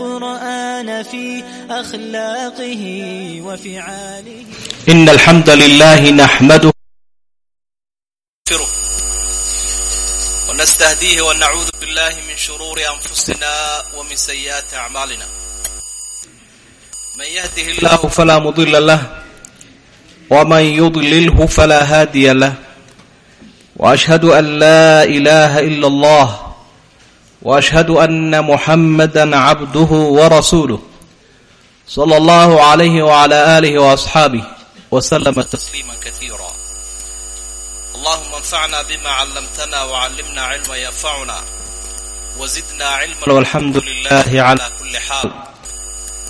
القرآن في أخلاقه وفعاله إن الحمد لله نحمده ونستهديه ونعوذ بالله من شرور أنفسنا ومن سيئات أعمالنا من يهده الله الله فلا مضل له ومن يضلله فلا هادي له وأشهد أن لا إله إلا الله وأشهد أن محمدا عبده ورسوله صلى الله عليه وعلى آله وأصحابه وسلم تسليما تسليما كثيرا اللهم انفعنا بما علمتنا وعلمنا علما ينفعنا وزدنا علما والحمد لله على كل حال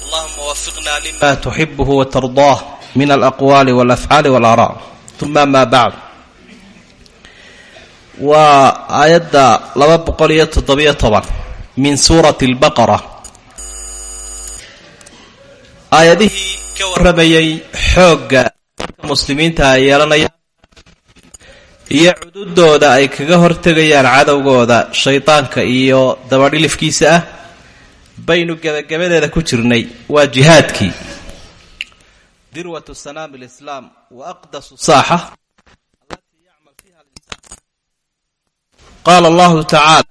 اللهم وفقنا لما ما تحبه وترضاه من الأقوال والأفعال والآراء ثم ما بعد waa aayadda laba boqol iyo toddobiyo toban min suurati albaqara. Aayadihii ka warramayay xoogga muslimiinta ay yeelanayaan iyo cududooda ay kaga hortegayaan cadowgooda shaydaanka iyo dabadhilifkiisa ah baynu gebagabadeeda ku jirnay waa jihaadkii. Dirwatu sanaam lislaam wa aqdasu saaxa qaala allahu tacaala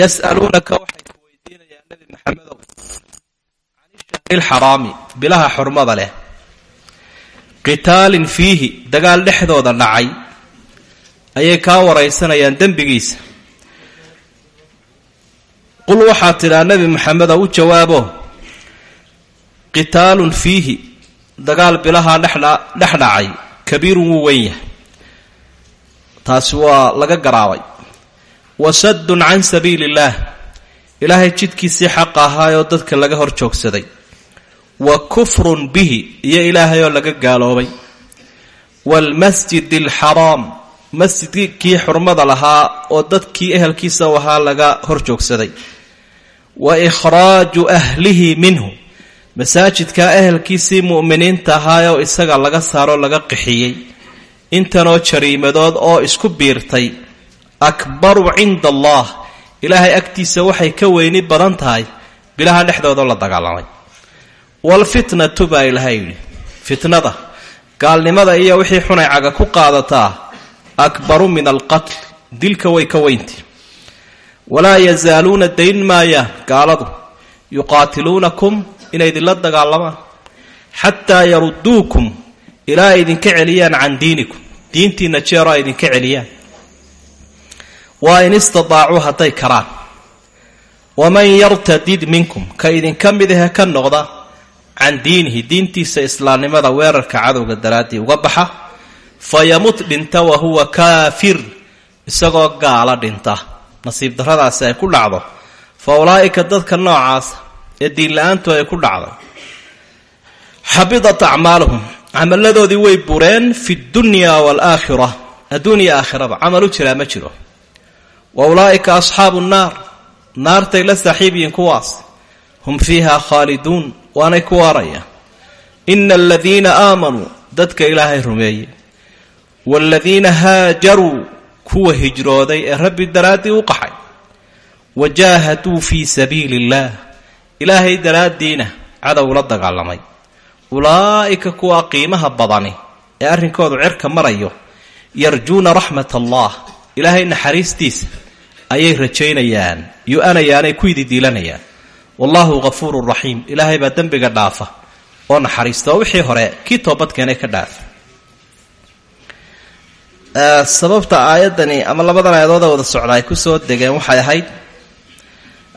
yas'aluunaka waxay ku weydiinayaan nebi maxamedow can ishahri lxaraami bilaha xurmada leh qitaalin fiihi dagaal dhexdooda dhacay ayay kaa waraysanayaan dembigiisa qul waxaad tidhaa nebi maxamedow u jawaabo qitaalun fiihi dagaal bilahaa dhexdha- dhex dhacay kabiirun wuu weyn yahay taasi waa laga garaabay wasaddun can sabiili illaah ilaahay jidkiisii xaqa ahaayoo dadka laga hor joogsaday. Wa kufrun bihi iyo ilaahayoo laga gaaloobay. Waalmasjidi alxaraam masjidkii xurmada lahaa oo dadkii ehelkiisa ahaa laga hor joogsaday. Wa ikhraaju ahlihi minhu masaajidkaa ehelkiisii mu'miniinta ahaayoo isaga laga saaroo laga qixiyey. Intanoo jariimadood oo isku biirtay akbaru cinda allah ilaahay agtiisa waxay ka weyni badan tahay. Bilaha dhexdoodao la dagaalamay. Waalfitnatu baa ilaahay yidhi. Fitnada. Gaalnimada iyo wixii xunay caga ku qaadataa. Akbaru min alqatl dilka way ka weynti. Walaa yazaaluuna dayn maayaan gaaladu. Yuqaatiluunakum inay idinla dagaalamaan. Xataa yarudduukum. Ilaa idinka celiyaan can diinikum. Diintiina jeero ay idinka celiyaan waa in istadaacuu hadday karaan. Waman yartadid minkum ka idinka mid ahe ka noqda can diinihi diintiisa islaamnimada weerarka cadowga daraaddii uga baxa fa yamut dhinta wa huwa kaafir isagoo gaala dhinta. Nasiib darradaasi ay ku dhacdo. Fa ulaa'ika dadka noocaasa ee diinla-aantu ay ku dhacday xabidat acmaaluhum camalladoodii way bureen fi dunya waalaakhira adduuniya aakhiraba camal u jiraa ma jiro wa ulaa'ika asxaabu nnaar naartay la saaxiib yihiin kuwaas. Hum fiiha khaaliduun waanay ku waarayaan ina aladiina aamanuu dadka ilaahay rumeeyey. Waaladiina haajaruu kuwa hijrooday ee rabbi daraaddii u qaxay. Wa jaahaduu fii sabiili illaah ilaahay daraaddiina cadow la dagaalamay. Ulaa'ika kuwa qiimaha badani ee arrinkoodu cirka marayo yarjuuna raxmat allah. Ilaahay naxariistiisa ayay rajaynayaan yu-anayaanay ku ididiilanayaan wallaahu ghafuurun raxiim ilaahay baa dembiga dhaafa oo naxariista. Oo wixii hore kii toobadkeenay ka dhaafa. Sababta aayaddani ama labadan aayadooda wada socda ay ku soo degeen waxay ahayd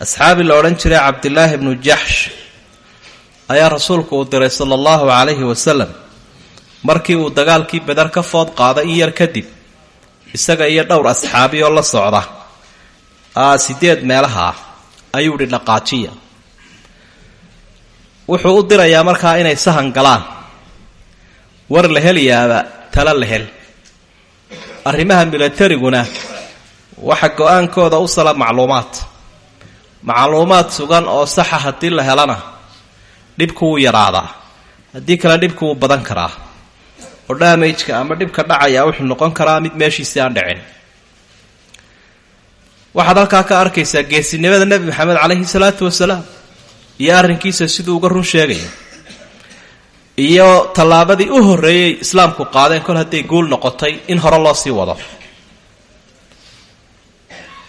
asxaabi la odhan jiray cabdilaahi bnu jaxsh ayaa rasuulku uu diray sala allahu calayhi wasalam markii uu dagaalkii beder ka food qaaday in yar kadib isaga iyo dhowr asxaabi oo la socda sideed meelaha ah ayuu idhi dhaqaajiya wuxuu u dirayaa markaa inay sahan galaan war la helayaaba tala la hel arrimaha milatariguna waxa go'aankooda u sala macluumaad macluumaad sugan oo saxa haddii la helana dhibku wuu yaraadaa haddii kale dhibku wuu badan karaa oo dhaamajka ama dhibka dhacaya wuxuu noqon karaa mid meeshiisii aan dhicin waxaad halkaa ka arkaysaa geesinimada nebi maxamed calayhi salaatu wasalaam iyo arrinkiisa siduu uga run sheegayo iyo tallaabadii u horreeyey islaamku qaadeen kol hadday guul noqotay in hore loo sii wado.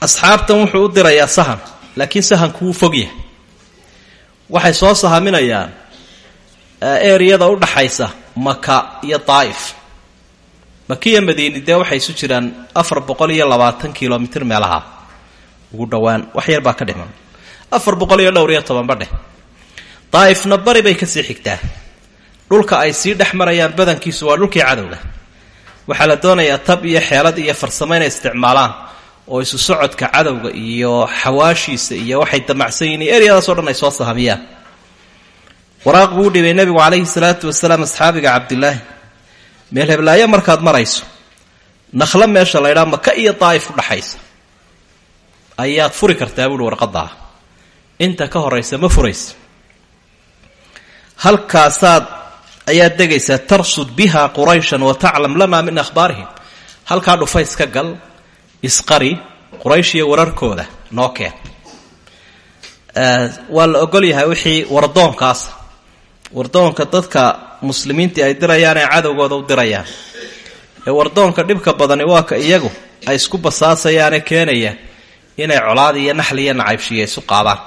Asxaabtan wuxuu u dirayaa sahan laakiin sahanku wuu fog yahay. Waxay soo sahaminayaan eriyada u dhaxaysa maka iyo daa'if makiya madiini dee waxay isu jiraan afar boqol iyo labaatan kilomitr meelaha ugu dhowaan wax yar baa ka dhiman. Afar boqol iyo dhowr iyo tobanba dheh. Daa'ifna bari bay ka sii xigtaa. Dhulka ay sii dhex marayaan badankiisu waa dhulkii cadowga. Waxaa la doonayaa tab iyo xeelad iyo farsamo inay isticmaalaan oo isu socodka cadowga iyo xawaashiisa iyo waxay damacsan yihiin eryadaasoo dhan ay soo sahamiyaan waraaq buu dhibay nebigu calayhi salaatu wasalaam asxaabiga cabdilaahi meel heblaayo markaad marayso nakhlo meesha la ydhaa maka iyo daa'if dhaxaysa ayaad furi kartaa buuhi warqadaa inta ka horaysa ma furaysa halkaasaad ayaad degaysaa tarsud biha qurayshan wa taclam lana min akhbaarihim. Halkaa dhufays ka gal isqari quraysh iyo wararkooda noo keen. Waa la ogol yahay wixii wardoonkaasa wardoonka dadka muslimiintii ay dirayaan ee cadowgooda u dirayaan. Ee wardoonka dhibka badani waa ka iyagu ay isku basaasayaane keenaya inay colaad iyo naxli iyo nacaybshiya isu qaadaan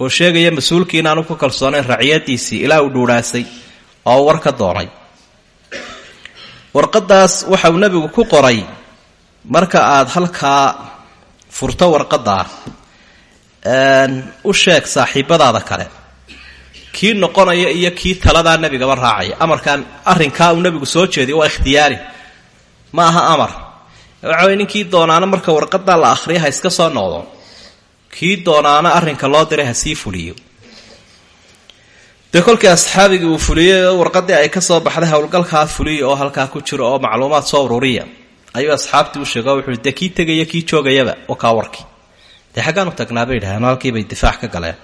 oo sheegaya mas'uulkii inaanu ku kalsoonayn raciyadiisii ilaa uu dhuudhaasay oo war ka doonay. Waxa uu nebigu ku qoray marka aad halkaa furto warqadaa u sheeg saaxiibadaada kale. Kii noqonaya iyo kii taladaa nebigaba raacaya. Amarkaan arrinkaa uu nebigu soo jeediy waa ikhtiyaari. Ma aha amar waxa way ninkii doonaana marka warqadaa la akhriya ha iska soo noqdo kii doonaana arrinka loo diray ha sii fuliyo. Dee kolkii asxaabigii uu fuliyey oo ay ka soo baxday howlgalkaa fuliya oo halkaa ku jiro oo macluumaad soo ururiya. Ayuu asxaabtii u sheego wuxuu dee kii tegaya kii joogayaba oo kaa warkii dee xaggaan u tagnaa bay yidhahdeen halkiibay difaac ka galeen.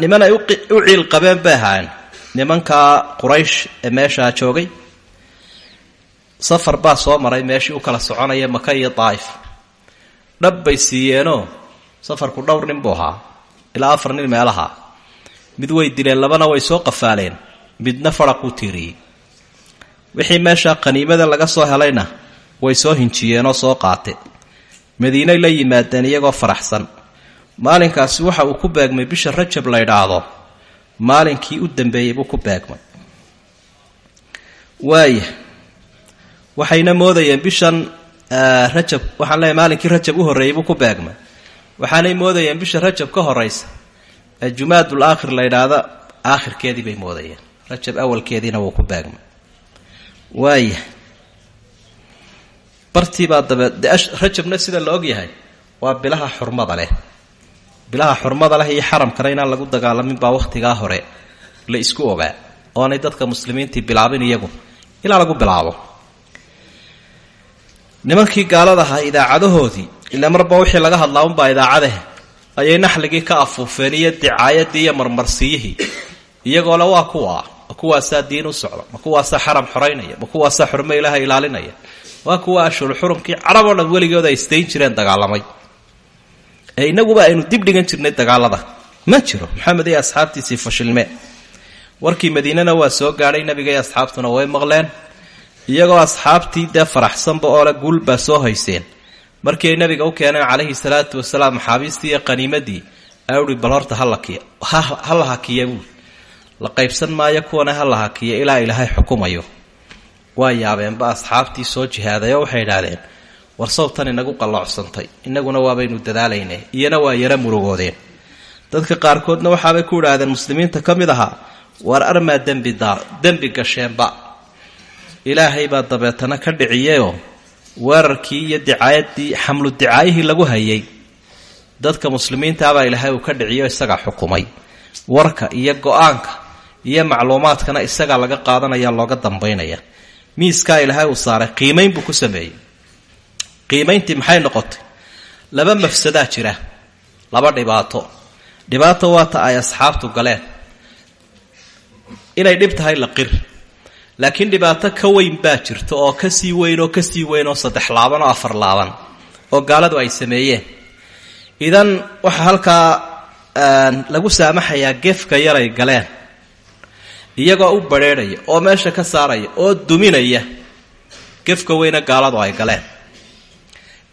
Niman ay u ciil qabeen bay ahaayeen. Nimankaa quraysh ee meeshaa joogay safar baa soo maray meeshii u kala soconaya maka iyo daa'if dhab bay siiyeenoo safarku dhowr nin buu ahaa ilaa afar nin meelaha mid way dileen labana way soo qafaaleen. Midna faraquu tiiriyey wixii meesha qaniimada laga soo helayna way soo hinjiyeenoo soo qaate madiinay la yimaadeen iyagoo faraxsan. Maalinkaasi waxa uu ku beegmay bisha rajab la ydhaahdo maalinkii u dambeeyey buu ku beegmay. Waaya waxayna moodayeen bishan rajab waxaan leeyahy maalinkii rajab u horreeyey buu ku beegmay. Waxaanay moodayeen bisha rajab ka horaysa ee jumaadul aakhir la ydhaahdo aakhirkeedii bay moodayeen. Rajab awalkeediina wuu ku beegmay. Waaya bartiibaa dabeed de rajabna sida la og yahay waa bilaha xurmada leh. Bilaha xurmada leh iyo xaramkana inaan lagu dagaalamin baa wakhtigaa hore la isku ogaa oonay dadka muslimiintii bilaabin iyagu ilaa lagu bilaabo nimankii gaalada ahaa idaacadahoodii ila marba wixii laga hadlaa unbaa idaacadahe ayay naxligii ka afuufeen iyo dicaayadii iyo marmarsiyihii iyagoole waa kuwa ma kuwaasaa diin u socda ma kuwaasaa xaram xoraynaya ma kuwaasaa xurmo ilaaha ilaalinaya. Waa kuwa ashhur xurumkii carab oo dhan weligood ay isdayn jireen dagaalamay. Ee inaguba aynu dib dhigan jirnay dagaalada. Ma jiro maxamed iyo asxaabtiisii fashilmeen. Warkii madiinana waa soo gaadhay nabiga iyo asxaabtuna way maqleen iyagoo asxaabtii dee faraxsanba oole guul baa soo hayseen. Markii ay nabiga u keeneen calayhi salaatu wasalaam maxaabiistii iyo qaniimadii auhi bal horta ha la hakiya buul la qaybsan maayo kuwana ha la hakiya ilaa ilaahay xukumayo. Waa yaabeenba asxaabtii soo jihaaday waxay idhaahdeen war sawtan inagu qalloocsantay innaguna waabaynu dadaalayne iyana waa yara murugoodeen. Dadka qaarkoodna waxaabay ku idhaahdeen muslimiinta ka mid ahaa war armaa dembi gasheenba ilaahay baa dabeetana ka dhiciyeyoo weerarkii iyo dicaayadii xamlu dicaayihii lagu hayay. Dadka muslimiintaabaa ilaahay uu ka dhiciyo isagaa xukumay. Warka iyo go'aanka iyo macluumaadkana isagaa laga qaadanaya looga dambaynaya. Miiskaa ilaahay uu saaray qiimayn buu ku sameeyey. Qiimayntii maxay noqotay? Laba mafsadaa jira laba dhibaato. Dhibaato waata ay asxaabtu galeen. Inay dhib tahay la qir laakiin dhibaato ka weyn baa jirta oo ka sii weyn oo ka sii weyn oo saddex laaban oo afar laaban oo gaaladu ay sameeyeen. Idan waxaa halkaa lagu saamaxayaa gefka yaray galeen iyagoo u badrheerhaya oo meesha ka saaraya oo duminaya gefka weyne gaaladu ay galeen.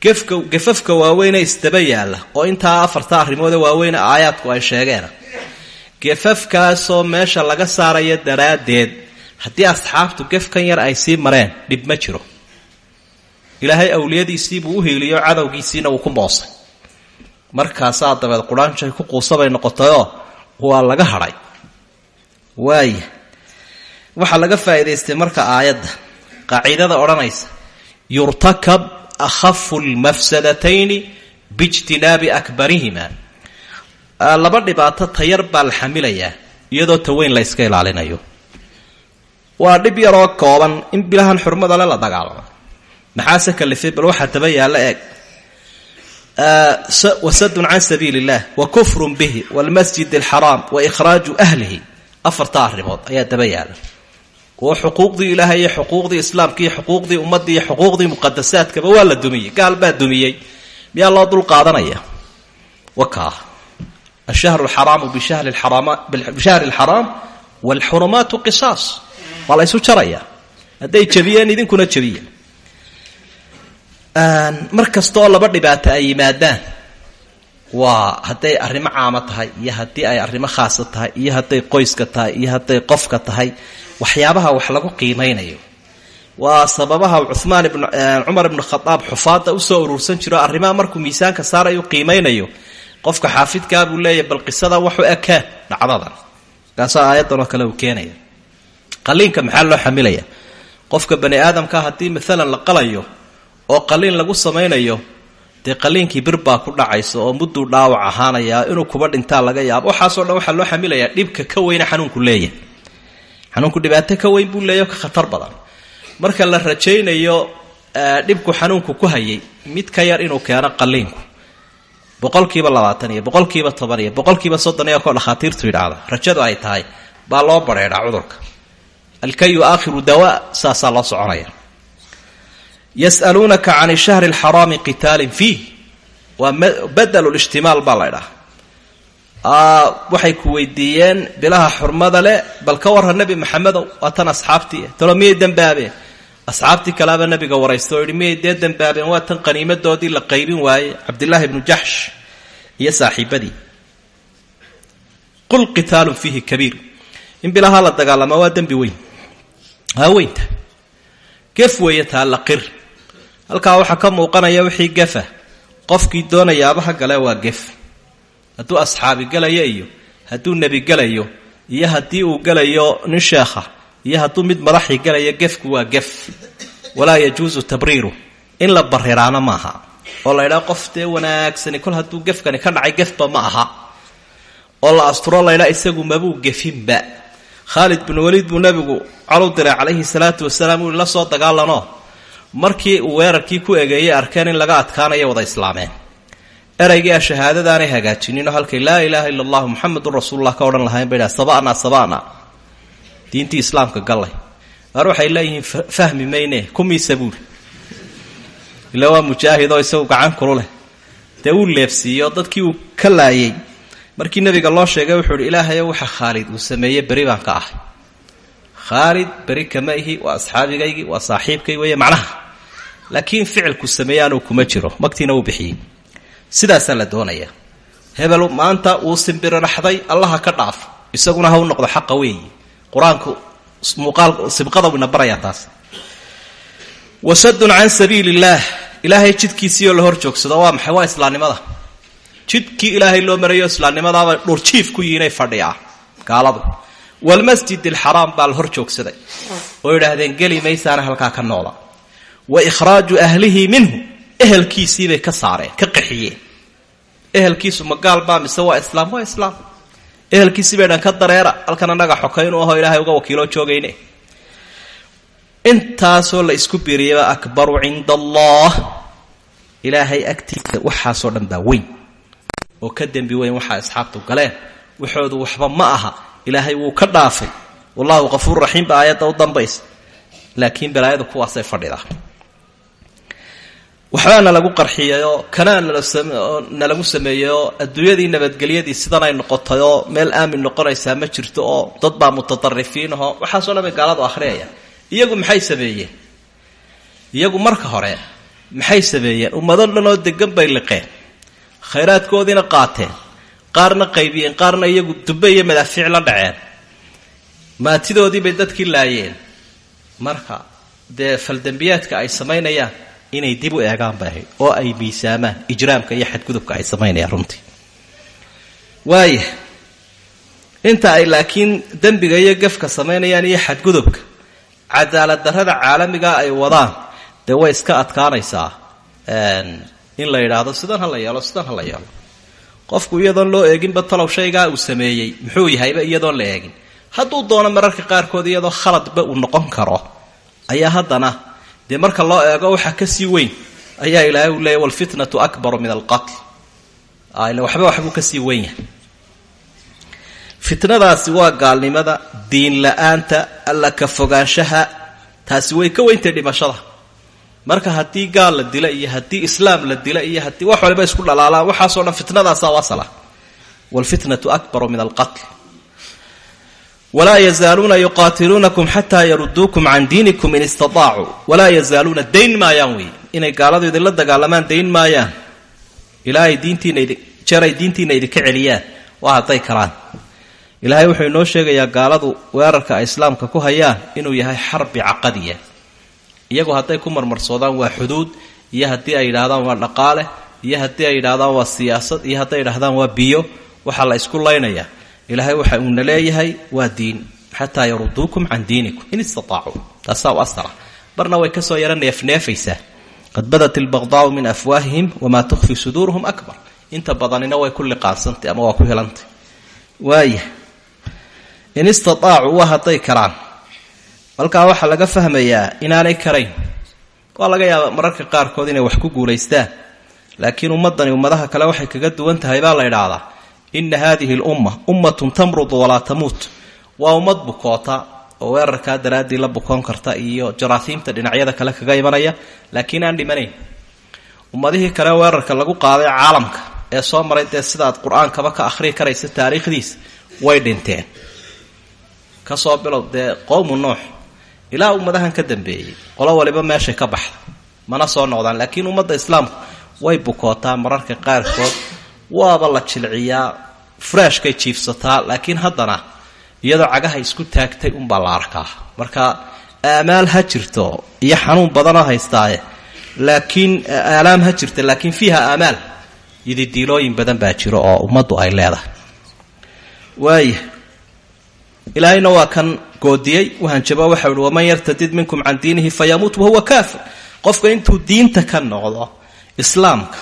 Gefka gefafka waaweyne isdaba yaalla oo intaa afarta arrimoode waaweyne aayaadku ay sheegeen. Gefafkaasoo meesha laga saaraya daraaddeed haddii asxaabtu gefkan yar ay sii mareen dhib ma jiro. Ilaahay awliyadiisiibuu u hiiliyo cadowgiisiina uu ku moosay markaasaa dabeed quraanjay ku quusabay noqotayoo waa laga hadhay. Waaya waxaa laga faa'iidaystay marka aayadda. Qaacidada odhanaysa yurtakab akhafu lmafsadatayni biijtinaabi akbarihima laba dhibaato tayar baa la xamilayaa iyadoo taweyn la yska ilaalinayo waa dhib yaroo kooban in bilahan xurmada le la dagaalamo maxaase kalifay? Bal waxaa daba yaalla eeg. Wasadun can sabiili illah wa kufrun bihi waalmasjid alxaraam wa ikhraaju ahlihi. Afarta arrimood ayaa daba yaalla. Oo xuquuqdii ilaahay iyo xuquuqdii islaamka iyo xuquuqdii ummadda iyo xuquuqdii muqadasaadkaba waa la dumiyey. Gaal baa dumiyey. Miyaa loo dul qaadanaya? Wakaa ashahru alxaraamu bishahri alxaraam waalxurumaatu qisaas waa la ysu jaraya. Hadday jabiyeen idinkuna jabiya mar kasta oo laba dhibaato ay yimaadaan waa hadday arrimo caamo tahay iyo haddii ay arrimo khaasa tahay iyo hadday qoyska tahay iyo hadday qofka tahay waxyaabaha wax lagu qiimaynayo waa sababaha cumaan ibn cumar ibnu khadaab xufaadda u soo urursan jiro arrimaha markuu miisaanka saarayu qiimaynayo qofka xaafidkaa buu leeyahy bal qisada waxu ekeen dhacdadan. Markaasaa aayaddan oo kale uu qaliinka maxaa loo xamilaya? Qofka bani aadamka haddii maalan la qalayo oo qaliin lagu samaynayo dee qaliinkii bir ku dhacaysa oo mudduu dhaawac ahaanayaa inuu kuba dhintaa laga yaabo. Waxaasoo dhan waxaa loo xamilayaa dhibka ka weyne xanuunku leeyahay. Xanuunku dhibaato ka weyn buu leeyahy ka khatar badan. Marka la rajaynayo dhibku xanuunku ku hayay mid ka yar inuu keeno qaliinku. Boqolkiiba labaatan iyo boqolkiiba toban iyo boqolkiiba soddon iyo koo dhakhaatiirtu yidhaahda rajadu ay tahay baa loo badheedhaa cudurka alkayu aakhiru dawaa saasaa loo soconaya yas'aluunaka can shahri alxaraami qitaalin fiih waa badelu lishtimaal baa la ydhaha waxay ku weydiiyeen bilaha xurmada leh bal ka warra nebi maxamedow waa tan asxaabtii talo miyay dembaabeen asxaabtii kalaaba nebiga waraysta oo yidhi miyay dee dembaabeen waa tan qaniimadoodii la qaybin waayey in bilahaa la dagaalamaa waa dembi weyn waa weynta gef weeye taa la qir. Halkaa waxaa ka muuqanaya wixii gefa. Qofkii doonayaabaha gale waa gef. Hadduu asxaabi gelayo iyo hadduu nebi gelayo iyo haddii uu gelayo nin sheekha iyo hadduu mid madaxii gelayo gefku waa gef. Walaa yajuusu tabriiru. In la bariraano maaha oo la ydhaa qof dee wanaagsani kol hadduu gefkani ka dhacay gefba ma aha. Oo la asturo laydhaa isagu mabuu gefinba khaalid bin waliid buu nebigu colu diray calayhi salaatu wasalaam uu la soo dagaalano markii uu weerarkii ku egeeyey arkeen in laga adkaanaya wada islaameen. Eraygii a shahaadadaanay hagaajinino halkay laa ilaaha illa allahu muxamedun rasuulullah ka odhan lahayn bay sabana sabana. Diintii islaamka gallay. Qaar waxay leeyihiin fahmi mayne kumiisa buuri ila waa mujaahid oo isagu gacan kulu leh. Dee uu leefsiiyo dadkii uu ka laayay markii nabiga loo sheegay wuxuu ihi ilaahayo waxa khaalid uu sameeyey beri baan ka ahay. Khaalid beri kama ihi waa asxaabigaygii waa saaxiibkay weeye macnaha. Laakiin ficilku sameeye kuma jiro magtiina uu bixiyey. Sidaasaa la doonaya. Hebel maanta uu simbiriraxday allaha ka dhaafo isaguna ha u noqdo xaqa weeyi. Qur'aanku muuqaal sibqada ina barayaa taas. Wasadun can sabiili illaah ilaahay jidkiisiioo la hor joogsado waa maxay? Waa islaamnimada jidkii ilaahay loo marayo islaamnimadaaba dhurjiif ku yiinay fadhiyaa. Gaaladu. Walmasjid alxaraam baa la hor joogsaday. Oo yidhaahdeen geli maysaana halkaa ka noola. Wa ikhraaju ahlihi minhu ehelkiisiibay ka saareen ka qaxiyeen ehelkiisu ma gaal baa mise waa islaam? Waa islaam. Ehelkiisii bay dhan ka dareera halkan annaga xoka inuu aho ilaahay uga wakiiloo joogayne. Intaasoo la isku biiriyaba akbaru cinda allah. Ilaahay agtiisa waxaasoo dhan baa weyn oo ka dembi weyn waxaa asxaabtu galeen. Waxoodu waxba ma aha. Ilaahay wuu ka dhaafay. Wallahu qafuur raxiim ba aayadda u dambaysa. Laakiin balaayadu kuwaasay fadhidaa. Waxbaana lagu qarxiyayoo kanaa nalagu sameeyeyoo adduunyadii nabadgelyadii sidan ay noqotay oo meel aamin noqonaysaa ma jirto oo dad baa mutaarifiin ahoo waxaasoo dhan bay gaaladu akhriyaya iyagu maxay sameeyeen? Iyagu marka hore maxay sameeyeen? Ummado dhan oo degan bay liqeen khayraadkoodiina qaateen. Qaarna qaybiyeen qaarna iyagu dube iyo madaafiic la dhaceen. Maatidoodii bay dadkii laayeen. Marka dee faldembiyaadka ay samaynayaan inay dib u eegaan bay oo ay miisaamaan ijraamka iyo xadgudubka ay samaynayaan runtii. Waaya inta ay laakiin dembiga iyo gefka samaynayaan iyo xadgudubka cadaalad darrada caalamiga ay wadaan dee way iska adkaanaysaa in la yidhaahdo sidan ha la yeelo sidan ha la yeelo. Qofku iyadoon loo eeginba talow shaygaa uu sameeyey muxuu yahayba iyadoon la eegin. Hadduu doono mararka qaarkood iyadoo khaladba uu noqon karo ayaa haddana dee marka loo eego waxa ka sii weyn ayaa ilaahay uu leeyay walfitnatu akbaru min alqatl ila waxba waxbuu ka sii weyn fitnadaasi waa gaalnimada diin la'aanta alla ka fogaanshaha taasi way ka weyntay dhimashada marka haddii gaal la dila iyo haddii islaam la dila iyo haddii wax waliba isku dhalaalaan waxaasoo dhan fitnadaasaa wasala wlfitnatu akbaru min alqatl walaa yazaaluuna yuqaatiluunakum xataa yaruduukum can diinikum in istaطaacuu. Walaa yazaaluuna dayn maayaan wey inay gaaladu idinla dagaalamaan dayn maayaan. Ilaa ay diintiina jeer ay diintiina idinka celiyaan. Waa hadday karaan. Ilaahay wuxuu inoo sheegayaa gaaladu weerarka ay islaamka ku hayaan inuu yahay xarbi caqadiya iyagu hadday ku marmarsoodaan waa xuduud iyo haddii ay yidhaahdaan waa dhaqaale iyo haddii ay yidhaahdaan waa siyaasad iyo hadday yidhahdaan waa biyo waxaa la isku laynayaa ilaahay waxa uuna leeyahay waa diin. Xataa yaruduukum can diinikum in istaطaacuu taasaa u asala. Barna way ka soo yara neefneefaysaa qad badat ilbaqdaau min afwaahihim wamaa tukfi suduuruhum akbar. Inta badanina way ku liqaansantay ama waa ku helantay. Waaya in istaطaacuu waa hadday karaan halkaa waxaa laga fahmayaa inaanay karayn. Waa laga yaaba mararka qaarkood inay wax ku guulaystaan. Laakiin ummadani ummadaha kale waxay kaga duwan tahay baa la idhaahdaa ina hadihi lumma ummatun tamrudu walaa tamuut. Waa ummad bukoota oo weerarkaa daraaddii la bukoon karta iyo jaraasiimta dhinacyada kale kaga imanaya laakiin aan dhimanayn. Ummadihii kale weerarka lagu qaaday caalamka ee soo maray dee sidaad qur'aankaba ka akhriyi karaysa taariikhdiis way dhinteen. Kasoo bilow dee qowmu nuux ilaa ummadahan ka dambeeyey. Qolo waliba meeshay ka baxda. Mana soo noqdaan laakiin ummadda islaamku way bukootaa mararka qaarkood. Waaba la jilciyaa furaashkay jiifsataa laakiin haddana iyadoo cagaha isku taagtay unbaa la arkaa. Marka aamaal ha jirto iyo xanuun badanoo haystaaye laakiin aalaam ha jirta laakiin fiiha aamaal yididiilooyin badan baa jiro oo ummaddu ay leedahay. Waaya ilaahayna waa kan goodiyey. Wahanjabo waxau ihi waman yartadid minkum can diinihi fayamuut wahuwa kaafir. Qofka intuu diinta ka noqdo islaamka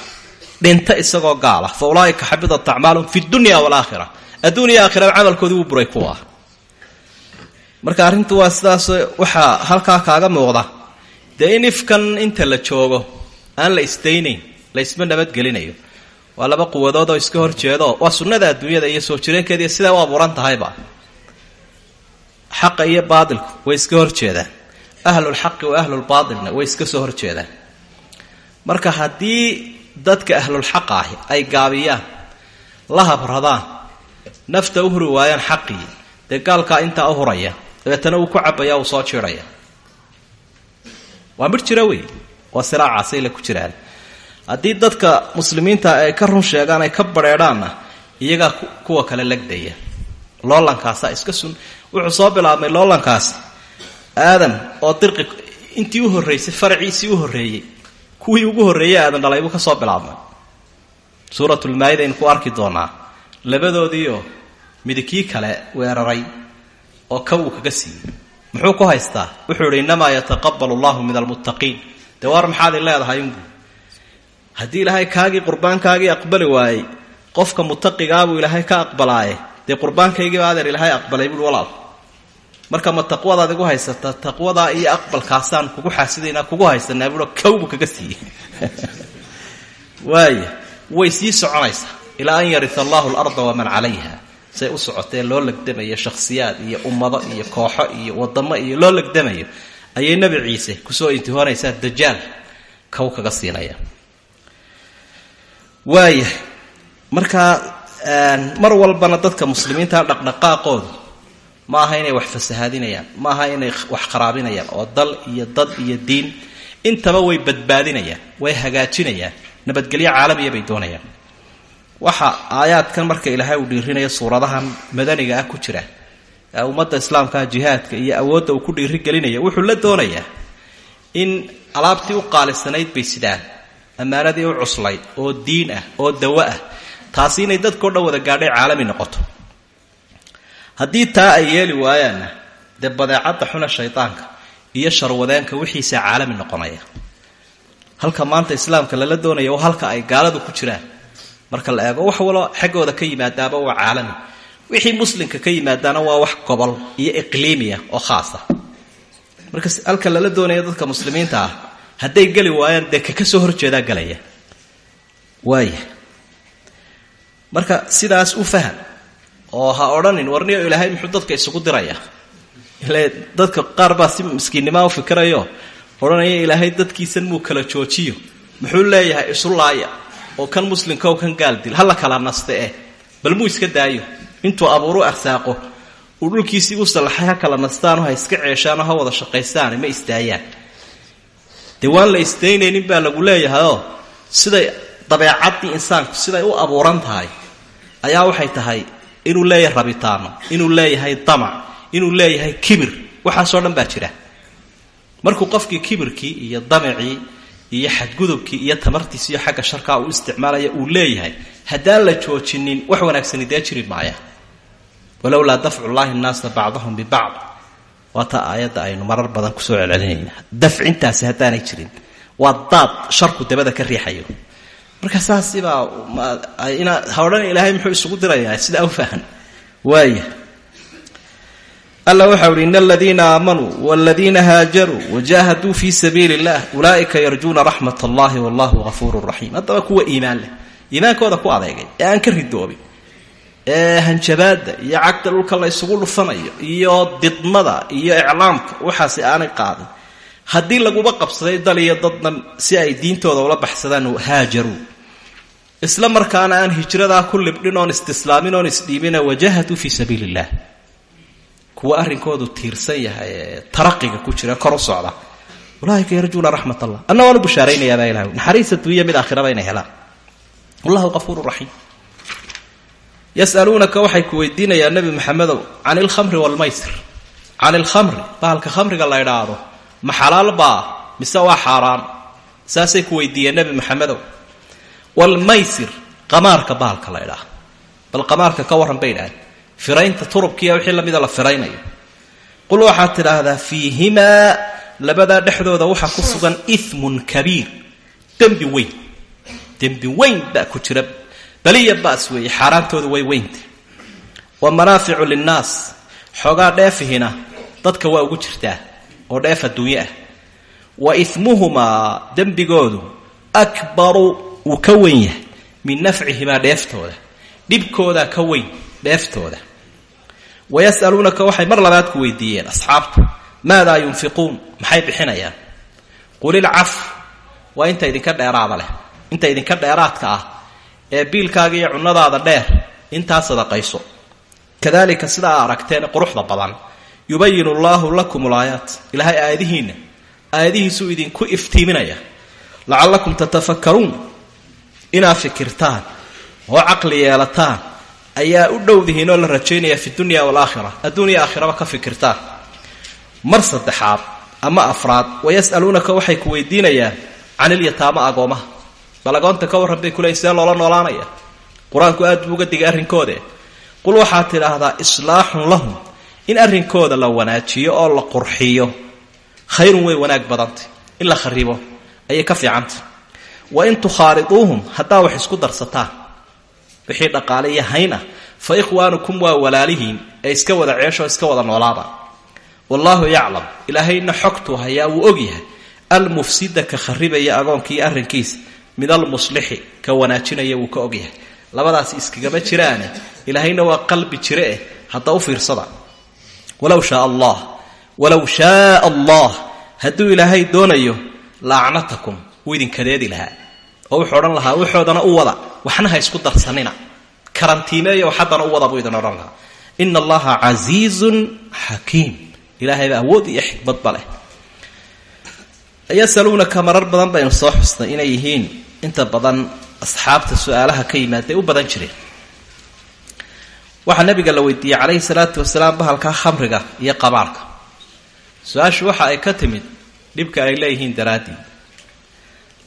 dhinta isagoo gaala fa ulaaika xabidat acmaalum fi dunya walaakhira adduun iyo aakhira camalkoodii wuu buray kuwa marka arrintu waa sidaas waxaa halkaa kaaga muuqda. Dee in ifkan inta la joogo aan la isdaynayn la isma nabadgelinayo waa laba quwadood oo iska horjeedo waa sunnada adduunyada iyo soo jireenkeediiyo siday u abuuran tahayba xaqa iyo baatilku way iska horjeedaan ahlulxaqi wa ahlulbaatilna way iska soo horjeedaan marka haddii dadka ahlulxaqa ahi ay gaabiyaan la habradaan nafta u huri waayaan xaqii dee gaalkaa intaa u huraya dabeetana uu ku cabaya uu soo jiraya waa midh jira wey waa siraacaasayla ku jiraan. Haddii dadka muslimiinta ay ka run sheegaan ay ka badrheedhaanna iyagaa kuwa kale legdaya. Loolankaasa iska sun wuxuu soo bilaabmay loolankaasi aadam oo dirqi intii u horraysay faraciisii u horreeyey kuwii ugu horreeyey aadan dhalay buu ka soo bilaabmay. Suuratulmaayida aynu ku arki doonaa labadoodiioo midikii kale weeraray oo ka uu kaga siiyey. Muxuu ku haystaa? Wuxuu idhi innamaa yataqabalu allahu min almuttaqiin. Dee waar maxaad leedahay unbu haddii ilaahay kaagii qurbaankaagii aqbali waayey qofka mutaqigaabuu ilaahay ka aqbalaaye dee qurbaankaygiiba adeer ilaahay aqbalay buui walaal. Marka ma taqwadaad igu haysata taqwadaa iyo aqbalkaasaan kugu xaasidaynaa kugu haysanaa buuo kawbuu kaga siiyey. Waaya way sii soconaysaa. Ilaa an yarita allahu alarda waman calayha. Say u socotee loo legdamayo shakhsiyaad iyo ummado iyo kooxo iyo wadamo iyo loo legdamayo. Ayay nebi ciise ku soo intihoonaysaa dajaal kow kaga siinaya. Waaya markaa mar walbana dadka muslimiinta dhaqdhaqaaqoodu ma aha inay wax fasahaadinayaan ma aha inay wax qaraabinayaan oo dal iyo dad iyo diin intaba way badbaadinayaan way hagaajinayaan nabadgelyo caalamiya bay doonayaan. Waxa aayaadkan marka ilaahay uu dhiirinaya suuradahan madaniga ah ku jira ee ummadda islaamkaa jihaadka iyo awoodda uu ku dhiirigelinaya wuxuu la doonayaa in alaabtii u qaalisanayd bay sidaan ammaanadii u cuslayd oo diin ah oo dawo ah taasi inay dadkao dhan wada gaadhay caalami noqoto. Haddii taa ay yeeli waayaanna dee badeecadda xuna shaydaanka iyo sharwadeenka wixiisa caalami noqonaya. Halka maanta islaamka lala doonaya oo halka ay gaaladu ku jiraan marka la eego wax walo xaggooda ka yimaadaaba waa caalami. Wixii muslimka ka yimaadaana waa wax gobol iyo iqliimiya oo khaasa marka halka lala doonaya dadka muslimiinta ah hadday geli waayaan dee ka ka soo horjeedaa galaya? Waaya marka sidaas u faham oo ha odhanin warniyo ilaahay muxuu dadka isugu diraya? Ile dadka qaar baa si miskiinnimaa u fikirayo odhanaya ilaahay dadkiisan muu kala joojiyo? Muxuu leeyahay isu laaya oo kan muslimka o kan gaal dil hala kala naste eh. Bal muu iska daayo? Intuu abuuru arsaaqo uu dhulkiisii u sallaxay ha kala nastaano ha iska ceeshaano ha wada shaqaystaane ma istaayaan. Dee la istaynaynin baa lagu leeyahayoo siday dabeecaddii insaanku siday u abuuran tahay ayaa waxay tahay inuu leeyahay rabitaano inuu leeyahay damac inuu leeyahay kibir. Waxaasoo dhan baa jira. Markuu qofkii kibirkii iyo damacii iyo xadgudubkii iyo tamartiisi iyo xagga sharkaa uu isticmaalaya uu leeyahay haddaan la joojinin wax wanaagsani dee jiri maaya. Walowlaa dafcu nnaasa bacdahum bibacd. Waa taa aayadda aynu marar badan ku soo celcelinayna. Dafcintaasi haddaanay jirin. Waa daad sharku dabada ka riixayo marka saasibaa ha odhan ilaahay muxuu isugu dirayaa sidaa u fahan waaya alla waxau uhi in aladiina aamanuu waladiina haajaruu wajahaduu fii sabiili illah ulaa'ika yarjuuna wallahu gafuurun raxiim. Haddaba kuwa iimaan leh iimaankooda ku adeegay ee aan ka ridoobin ee hanjabaadda iyo cagta dhulka la ysugu dhufanayo iyo didmada iyo iclaamka waxaasi aanay qaadin haddii laguba qabsaday dal iyo dadna si ay diintooda ula baxsadaan haajaruu isla markaana aan hijradaa ku libdhin oon istislaamin oon isdhiibina wajahaduu fii sabiili kuwa arrinkoodu tiirsan yahay ee taraqiga ku jira kor u socda. Ulaaika yarjuuna raxmat allah anna waan bushaaraynayaabaa ilah naxariis adduunya mid aakhiraba inay helaan. Wallahu qafuuru raxiim yasaluunaka waxay ku weydiinayaan nebi maxamedow can ilkhamri waalmaysir can ilkhamri bahalka khamriga la idhaahdo ma xalaal baa mise waa xaaraan saasay ku weydiiyeen nebi maxamedow waalmaysir qamaarka bahalka la idhaahdo bal qamaarka ka warran bay idhaaheen firaynta turubkiiya wixii lamida la firaynayo. Qul waxaad tidhaahdaa fiihimaa labadaa dhexdooda waxaa ku sugan imun kabiir dembi weyn. Dembi weyn baa ku jira. Baliya baas weeye xaaraantoodu way weynta. Wa manaaficu linnaas xoogaa dheefihina dadka waa ugu jirtaa oo dheef adduunye ah wa imuhumaa dembigoodu akbaru wuu ka weyn yahay. Min nafcihimaa dheeftooda. Dhibkoodaa ka weyn dheeftooda. Wayasaluunaka waxay mar labaad ku weydiiyeen asxaabtu maadaa yunfiquun? Maxay bixinayaan? Qul ilcaf waa inta idinka dheeraada leh. Inta idinka dheeraadka ah ee biilkaaga iyo cunnadaada dheer intaa sadaqayso. Kadalika sida aa aragteen quruxda badan yubayinu allaahu lakum ulaayaat ilaahay aayadihiinna aayadihiisuu idinku iftiiminaya. Lacallakum tatafakkaruun. Inaad fikirtaan oo caqli yeelataan ayaa u dhowdihiin oo la rajaynaya fi dunya walaakhira adduuniya aakhiraba ka fikirtaan. Mar saddexaad ama afraad wayasaluunaka waxay ku weydiinayaan can ilyataama agoomaha. Bal agoonta ka warran bay kuleeyiin see loola noolaanaya. Qur'aanku aad buu uga digay arrinkoode qul waxaad tidhaahdaa islaaxun lahum in arrinkooda la wanaajiyo oo la qurxiyo khayrun way wanaag badantay. In la kharibo ayay ka fiicantay. Wa in tukhaariduuhum haddaa wax isku darsataan wixii dhaqaale iyo hayn ah fa ikhwaanukum waa walaalihiin ee iska wada ceeshoo iska wada noolaada. Wallaahu yaclam ilaahayna xogtuu hayaa wuu ogyahay almufsida ka kharibaya agoonkii arrinkiisa mid almuslixi ka wanaajinaya wuu ka ogyahay labadaas iskagama jiraane ilaahayna waa qalbi jire eh hadda u fiirsada walow shaa allah walow shaaa allah hadduu ilaahay doonayo laacnatakum wuu idinkadeedi lahaa. Oo wuxuu odhan lahaa waxoodana u wada waxna ha isku darsanina. Karantiimeeya wax haddana u wada buu idin odhan lahaa. Ina allaha casiizun xakiim. Ilaahayba awood iyo xikmadba leh. Yasaluunaka marar badan baynu soo xusnay inay yihiin inta badan asxaabta su'aalaha ka yimaada u badan jireen waxaa nabiga la weydiiyey calayhi salaatu wasalaam bahalkaa khamriga iyo qabaarka. Su'aashu waxa ay ka timid dhibka ay leeyihiin daraaddii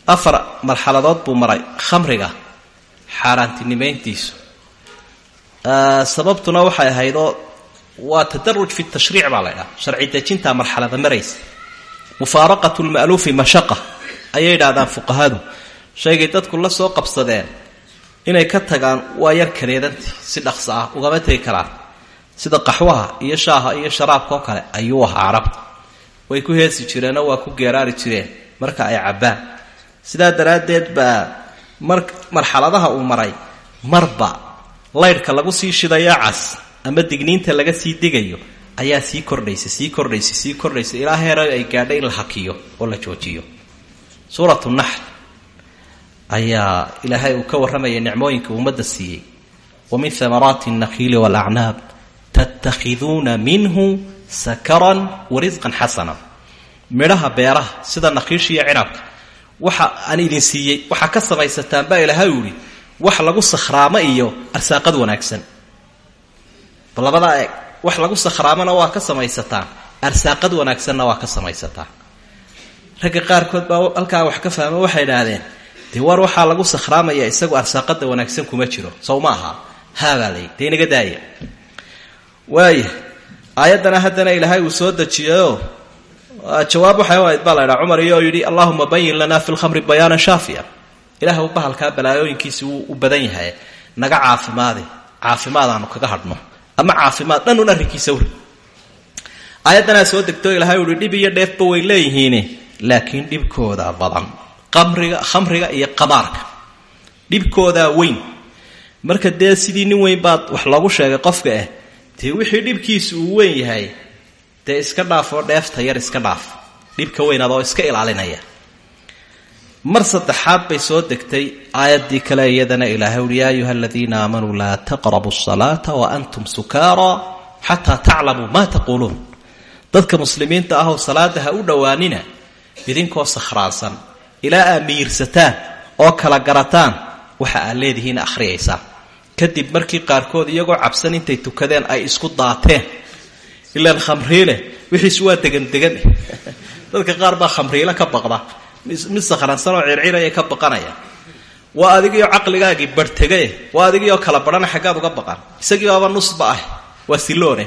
afar marxaladood buu maray khamriga xaaraantinimayntiisu. Sababtuna waxay ahaydoo waa tadaruj fi tashriic baa la ydhaha sharci dejintaa marxalada maraysa. Mufaaraqatu lma'luufi mashaqa ayay idhaahdaan fuqahadu. Shaygay dadku la soo qabsadeen inay ka tagaan waa yar kareedantii si dhaqso ah ugama tegi karaan. Sida qaxwaha iyo shaaha iyo sharaabka oo kale ayuu ahaa carabta way ku heesi jireenoo waa ku geeraari jireen marka ay cabbaan. Sidaa daraaddeed baa mar marxaladaha uu maray marba laydhka lagu sii shidayo cas ama digniinta laga sii digayo ayaa sii kordhaysa sii kordhaysa sii kordhaysa ilaa heera ay gaadha in la hakiyo oo la joojiyo. Suuratu naxl ayaa ilaahay uu ka warramayay nicmooyinka ummadda siiyey. Wa min hamaraati alnakhiili waalacnaab tattakhiduuna minhu sakaran wa risqan xasana midhaha beeraha sida nakhiisha iyo cinabka waxa aan idin siiyey waxaa ka samaysataan baa ilaahay u yihi wax lagu sakhraamo iyo arsaaqad wanaagsan. Bal eeg wax lagu sakhraamona waa ka samaysataan arsaaqad wanaagsanna waa ka samaysataan. Ragga qaarkood baa halkaa wax ka fahmo waxay idhaahdeen dee war waxaa lagu sakhraamaya isagu arsaaqada wanaagsan kuma jiro. Sow ma aha. Haabaa lay dee daaya waaya aayaddana haddana ilaahay uu soo dejiyayoo jawaab waxay u ahayd baa la ydhaha cumar iyo oo yidhi allahuma bayin lanaa fi lkhamri bayaanan shaafiya. Ilaah u bahalkaa balaayooyinkiisi u badan yahay. Naga caafimaade caafimaad aanu kaga hadhno. Ama caafimaad dhan un arrinkiisa wr aayaddanaa soo degtoo ilahay uhi dhib iyo dheefba way leeyihiine laakiin dhibkooda badan qamriga khamriga iyo qamaarka dhibkoodaa weyn. Marka dee sidii nin weyn baad wax loogu sheegay qofka ah dee wixii dhibkiisu uu weyn yahay dee iska dhaafoo dheefta yar iska dhaaf. Dhibka weyn adoo iska ilaalinaya. Mar saddexaad bay soo degtay aayaddii kale iyadana ilaahay uhi yaa ayuha aladiina aamanuu laa taqrabu asalaata wa antum sukaara xataa taclamuu maa taquuluun dadka muslimiinta ahoo salaada ha u dhowaanina idinkoo sakhraansan ilaa aad miyirsataan oo kala garataan waxa aad leedihiin akhriyaysaan kadib markii qaarkood iyagoo cabsan intay tukadeen ay isku daateen. Ilaan khamriile wixiisu waa degandegan dadka qaar baa khamriile ka baqda. Mid sakhraansan oo circiraya ka baqanaya waa adigiioo caqligaagii barhtegay waa adigiioo kala badhana xaggaad uga baqan. Isagii baaba nusba ah waa siloone.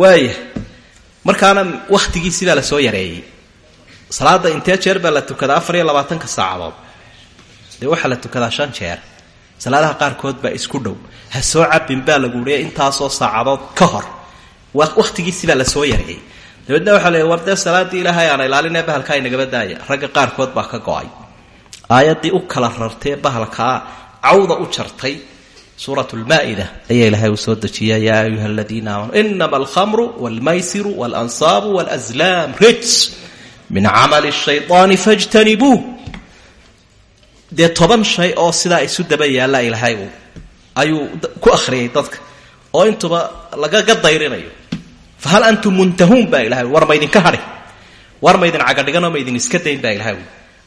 Waaya markaana wakhtigiisii baa la soo yareeyey salaada intee jeer baa la tukadaa afar iyo labaatanka saacadood. Dee waxaa la tukadaa shan jeer. Salaadaha qaarkood baa isku dhow. Ha soo cabin baa lagu uriya intaasoo saacadood ka hor. Wakhtigiisii baa la soo yareeyey dabeedna waxaa leey war dee salaaddii ilaahay aana ilaalinee bahalkaa inagaba daaya ragga qaarkood baa ka go'ay. Aayaddii u kala rartee bahalkaa cawda u jartay suurat lmaa-ida ayaa ilaahay uu dejiya yaa ayuha aladiina aamanuu inama alkhamru walmaysiru waalansaabu walazlaam rijs min camali shaydaani fajtanibuuh dee toban shay oo sidaa isu daba yaalla ilaahay ayuu ku akhriyay dadka oo intuba lagaga dayrinayo fahal antum muntahuun baa ilahay war maydinka hadhi war maydin cagadhiganoo maydin iska dayn baa ilahay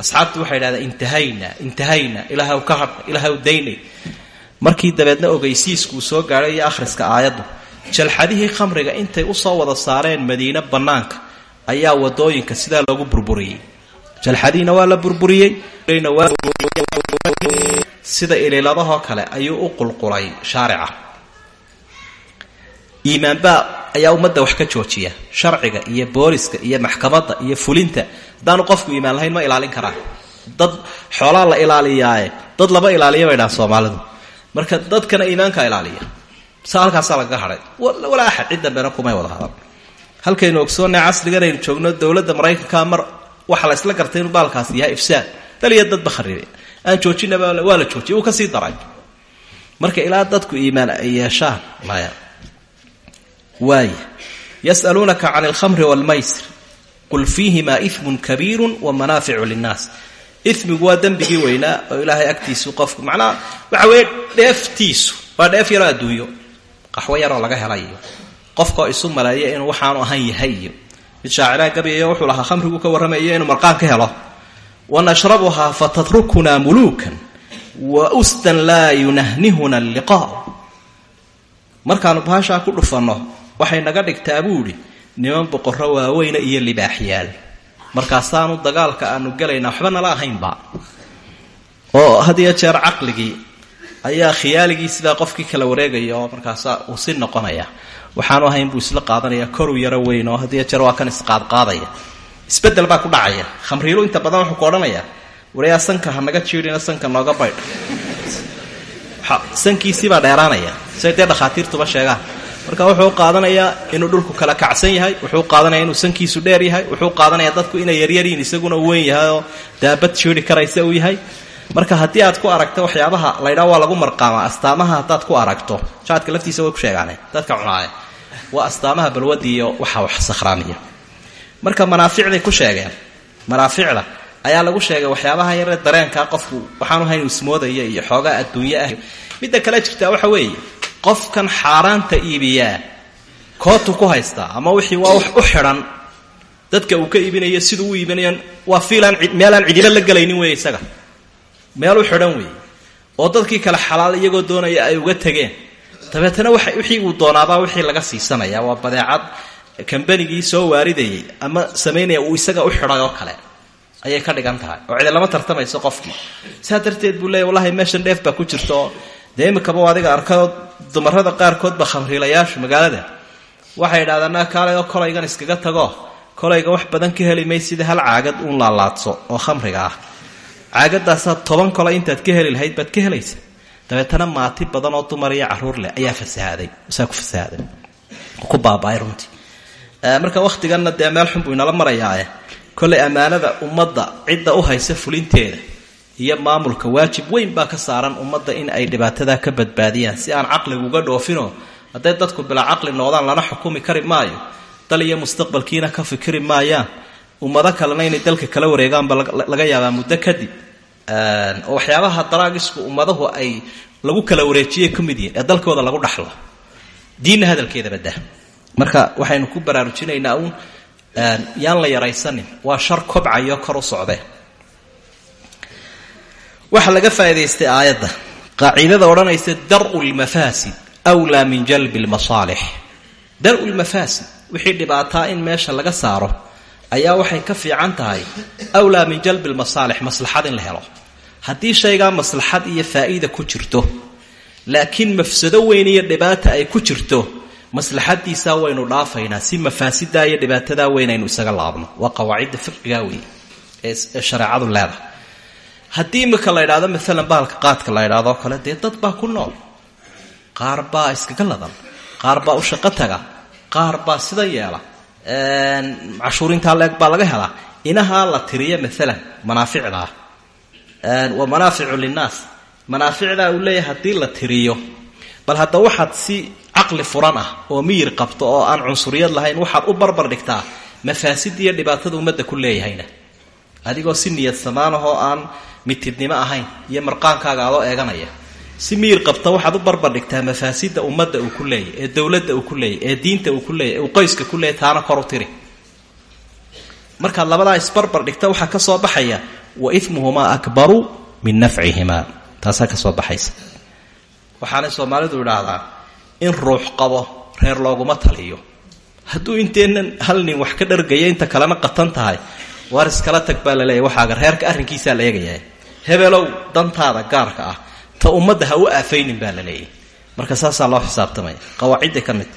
asxaabtu waxay idhahdeen intahayna intahayna ilaahw ka hadh ilaahw daynay markii dabeedna ogeysiisku uu soo gaadhay iyo akhriska aayaddu jalxadihii khamriga intay u soo wada saareen madiine bannaanka ayaa waddooyinka sidaa loogu burburiyey. Jalxadiina waa la burburiyey sida ililadahoo kale ayuu u qulqulay shaarica. Iimaanbaa ayaa ummadda wax ka joojiya. Sharciga iyo booliska iyo maxkamadda iyo fulinta haddaanu qofku iimaan lahayn ma ilaalin karaan. Dad xoolaa la ilaaliyaaye dad lama ilaaliya bay dhaha soomaalidu. Marka dadkana iimaanka ilaaliya. Sa halkaasaa lagaga hadhay walaa axad cid dambena kumay wada hadan halkaynu ogsoonnay casrigan aynu joogno dowladda maraykanka mar waxaa la isla gartay inuu baalkaasi yahay ifsaad daliya dadba khariibeen aan joojinaba waa la joojiyay uu ka sii daray. Marka ilaa dadku iimaan ay yeeshaan maya waaya yas'aluunaka can alkhamri waalmaysir qul fiihimaa imun kabiiru wa manaaficu linnaas. Imigu waa dembigii weynaa oo ilaahay agtiisu qofku macnaha waxa weeye dheeftiisu. Waa dheef yaroo adduunyo. Qaxwo yaroo laga helayo qofkao isu maleeya inuu waxaanu ahan yahay. Mid shaaciraha gabayayo wuxuu lahaa khamrigu ka warramayo inuu marqaan ka helo. Wanashrabuhaa fatatrukunaa muluukan wa ustan laa yunahnihuna alliqaa. Markaanu bahashaa ku dhufanno waxay naga dhigtaa buudhi niman boqorro waaweyna iyo libaaxyaal markaasaanu dagaalka aanu gelaynaa waxba nala ahaynba. Oo had jeer caqligii ayaa khiyaaligii sidaa qofkii kala wareegaya oo uu si noqonaya waxaanu ahayn buu isla qaadanaya koruu yaro weyn oo had iyo jeer waa kan isqaadqaadaya. Isbedel baa ku dhacaya. Khamriilu inta badan wuxuu ku odhanayaa warayaa sanka ha naga jiidhina sanka nooga baydh. Sankiisiibaa dheeraanaya. Siay dee dhakhaatiirtuba sheegaan marka wuxuu qaadanayaa inuu dhulku kala kacsan yahay wuxuu qaadanaya inuu sankiisu dheer yahay wuxuu qaadanaya dadku inay yaryaryiin isaguna weyn yahay oo daabad jiidhi karaysa uu yahay marka haddii aad ku aragto waxyaabaha laydhaa waa lagu marqaamaa astaamaha haddaad ku aragto jaadka laftiisa way ku sheegaane dadka cunaaya waa astaamaha balwadii iyo waxa wax sakhraaniya marka manaaficday ku sheegeen manaaficda ayaa lagu sheegay waxyaabaha yaree dareenkaa qofku waxaanu hayn ismoodaya iyo xoogaa adduunye ah. Midda kale jirtaa waxa weeye qofkan xaaraanta iibiyaa kootu ku haystaa ama wixii waa wax u xidhan dadka uu ka iibinayo siduu u iibinayo waa fiilaan meelaan cidiba la gelaynin wey isaga meel u xidhan weeye oo dadkii kale xalaal iyagoo doonaya ay uga tegeen. Dabeetana waxa wixii uu doonaabaa wixii laga siisanaya waa badeecad kambanigii soo waaridayay ama samaynaya uu isaga u xidhay oo kale. Ayay ka dhigan tahay oo cidi lama tartamayso qofkii saa darteed buu leeya wallahi meeshan dheef baa ku jirta dee imikaba adiga arkayoo dumarada qaarkoodba khamriilayaashu magaalada waxay idhahdaan kaalay oo kolaygan iskaga tago. Kolayga wax badan ka heli may sida hal caagad uun laalaadso oo khamriga ah caagadaasaa toban kolay intaad ka heli lahayd baad ka helaysa. Dabeetana maati badan oo dumar iyo carruur leh ayaa fasahaaday saa ku fasahaaday ku baaba'ay runtii. Marka wakhtiganna dee meel xun buu inala marayaae kollay ammaanada ummadda cidda u haysa fulinteeda iyo maamulka waajib weyn baa ka saaran ummadda in ay dhibaatadaa ka badbaadiyaan. Si aan caqligu uga dhoofinoo hadday dadku bilaa caqli noqdaan lana xukumi kari maayo dal iyo mustaqbalkiina ka fikiri maayaan ummado kalena inay dalka kala wareegaanba laga yaabaa muddo kadib oo waxyaabaha daraagisku ummadahu ay lagu kala wareejiyay ka mid yihiin ee dalkooda lagu dhaxlo. Diinna hadalkeeda badda marka waxaynu ku baraarujinaynaa uun yaan la yaraysanin. Waa shar kobcayo kor u socde. Waxaa laga faa'idaystay aayadda. Qaacidada odhanaysa daru lmafaasid wlaa min jalbi lmasaalix daru lmafaasid wixii dhibaataa in meesha laga saaro ayaa waxay ka fiican tahay wlaa min jalbi lmasaalix maslaxad in la helo. Haddii shaygaa maslaxad iyo faa'iida ku jirto laakiin mafsado weyn iyo dhibaata ay ku jirto maslaxadiisaa waynu dhaafaynaa si mafaasidaa iyo dhibaatadaa weyn aynu isaga laabno. Waa qawaacidda fiqigaa wey ee shareecadu leedahay. Haddii imika la ydhahdo maalan bahalka qaadka la ydhahdo kale dee dad baa ku nool. Qaar baa iskaga ladan qaar baa u shaqo taga. Qaar baa sida yeela cashuurintaa leeg baa laga helaa. Inahaa la tiriya maalan manaaficdaa wa manaaficu linnaas. Manaaficdaa uu leeyahay haddii la tiriyo bal hadda waxaad si caqli furan ah oo miyir qabto oo aan cunsuriyad lahayn waxaad u barbar dhigtaa mafaasid iyo dhibaatada ummadda ku leeyahayna. Adigoo si niyad samaanahoo aan mitidnimo ahayn iyo marqaankaaga adoo eeganaya si miyir qabta waxaad u barbar dhigtaa mafaasida ummadda uu ku leeyahy ee dowladda uu ku leeyahy ee diinta uu ku leeyahy ee uu qoyska ku leeyahy taana kor u tiri. Markaad labadaa isbarbar dhigta waxaa ka soo baxaya wa ismuhumaa akbaru min nafcihimaa. Taasaa ka soo baxaysa. Waxaanay soomaalidu idhaahdaa in ruux qabo reer looguma taliyo. Hadduu inteennan hal nin wax ka dhargaya inta kalena qatan tahay waar iskala tag baa la waxaaga reerka arrinkiisaa la eegayaa. Hebelow dantaada gaarka ah ta ummadda ha u aafaynin baa la leeyahy marka saasaa loo xisaabtamaya qawaacidda ka mid.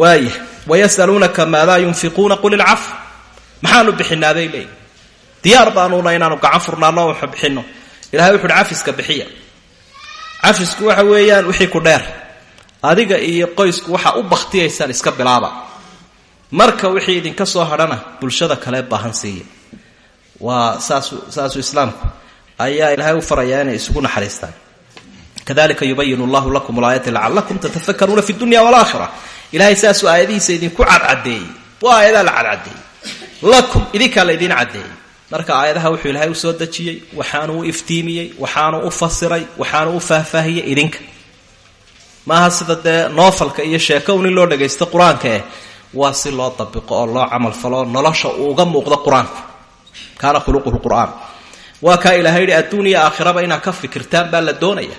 Waaya wayasaluunaka maadaa yunfiquuna qul ilcaf maxaanu bixinaa bay. Diyaar baanuuna inaanu gacan furnaano wax bixinno. Ilahay wuxu uhi cafiska bixiya. Cafisku waxa weeyaan wixii ku dheer. Adiga iyo qoysku waxaa u bakhtiyaysaan iska bilaaba. Marka wixii idinka soo hadhana bulshada kale baahan siiya waa saasu saasuu islaamku ayaa ilaahay u farayaa inay isugu naxariistaan. Kadalika yubayinu llahu lakum alaayati lacalakum tatafakaruuna fi dunya walaakhira ilahay saasuu aayadihiisa idinku cadcadeeyey. Waa aayadaa la cadcadeeyey. Lakum idinkaa la caddeeyey. Marka aayadaha wuxuu ilaahay u soo dejiyey waxaanuu u iftiimiyey waxaanuu u fasiray waxaanuu u faahfaahiyey idinka. Maaha sida dee noofalka iyo sheeko un loo dhagaysto qur'aanka eh waa si loo dabiqo oo loo camal falo nolosha uu uga muuqdo qur'aanku. Kaana khuluquhu qur'aan waa kaa ilaahay yihi adduun iyo aakhiraba inaad ka fikirtaan baa la doonaya.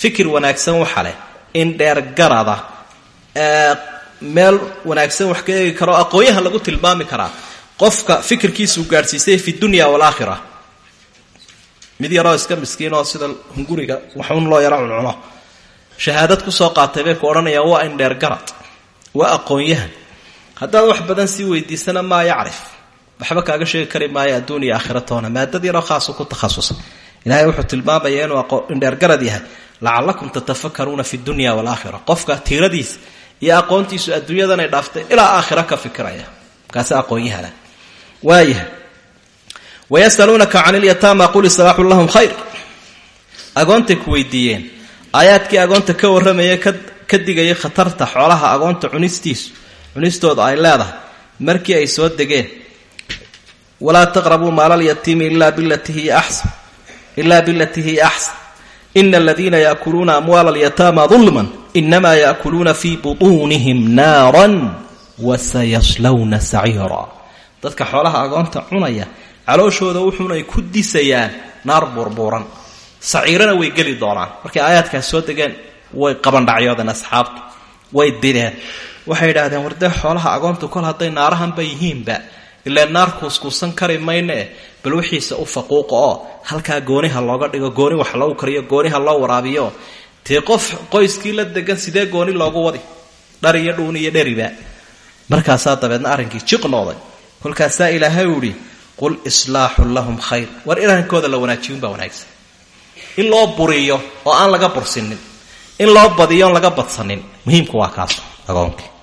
Fikir wanaagsan waxa leh in dheergarada meel wanaagsan wax ka eegi karo aqoonyahan lagu tilmaami karaa. Qofka fikirkiisuu gaadhsiisay fi dunya walaakhira mid yaroo iska miskiin oo sida hunguriga waxun loo yaro cuncuno shahaadad ku soo qaatay bay ku odhanayaan waa in dheergarad waa aqoonyahan. Haddaad wax badan sii weydiisana maa yacrif waxba kaaga sheegi kari maayo adduun iyo aakhira toona. Maadad yaroo khaasu ku takhasusay. Ilahay wuxuu tilmaamaya inuu indheergarad yahay. Lacalakum tatafakaruuna fi dunya walaakhira qofka tiiradiisa iyo aqoontiisu adduunyadan ay dhaaftay ilaa aakhira ka fikiraya kaasi aqoonyahana waayahay can ilyataama qul islaaxu lahum khayr. Agoontay ku weydiiyeen. Aayaadkii agoonta ka warramaya ka digayay khatarta xoolaha agoonta cunistiisu cunistooda ay leedahay. Markii ay soo degeen walaa taqrabuu maala alyatiimi ila bilatii hiya axsan ila bilatii hiya axsan ina aladiina yaakuluuna amwaala alyataama dulman inamaa yaakuluuna fii butuunihim naaran wasayaslawna saciira dadka xoolaha agoonta cunaya calooshooda wuxuunay ku disayaan naar buurbuuran saciirana way geli doonaan markay aayaadkaas soo degeen way qabandhacyoodeen asxaabtu way dideen waxay yidhaahdeen wardee xoolaha agoontu kol hadday naarahanba yihiinba ilaa naar kuuskuusan kari mayne bal wixiisa u faquuqa oo halkaa gooniha looga dhigo gooni wax lagu kariyo gooniha loo waraabiyo. Dee qof qoyskii la degan sidee gooni loogu wadi? Dhar iyo dhuun iyo dheriba. Markaasaa dabeedna arrinkii jiqnooday kolkaasaa ilaahay u ihi qul islaaxun lahum khayr. War inankooda la wanaajiyun baa wanaagsan. In loo buriyo oo aan laga bursinin in loo badiyo oon laga badsanin muhiimku waa kaas. Agoonkii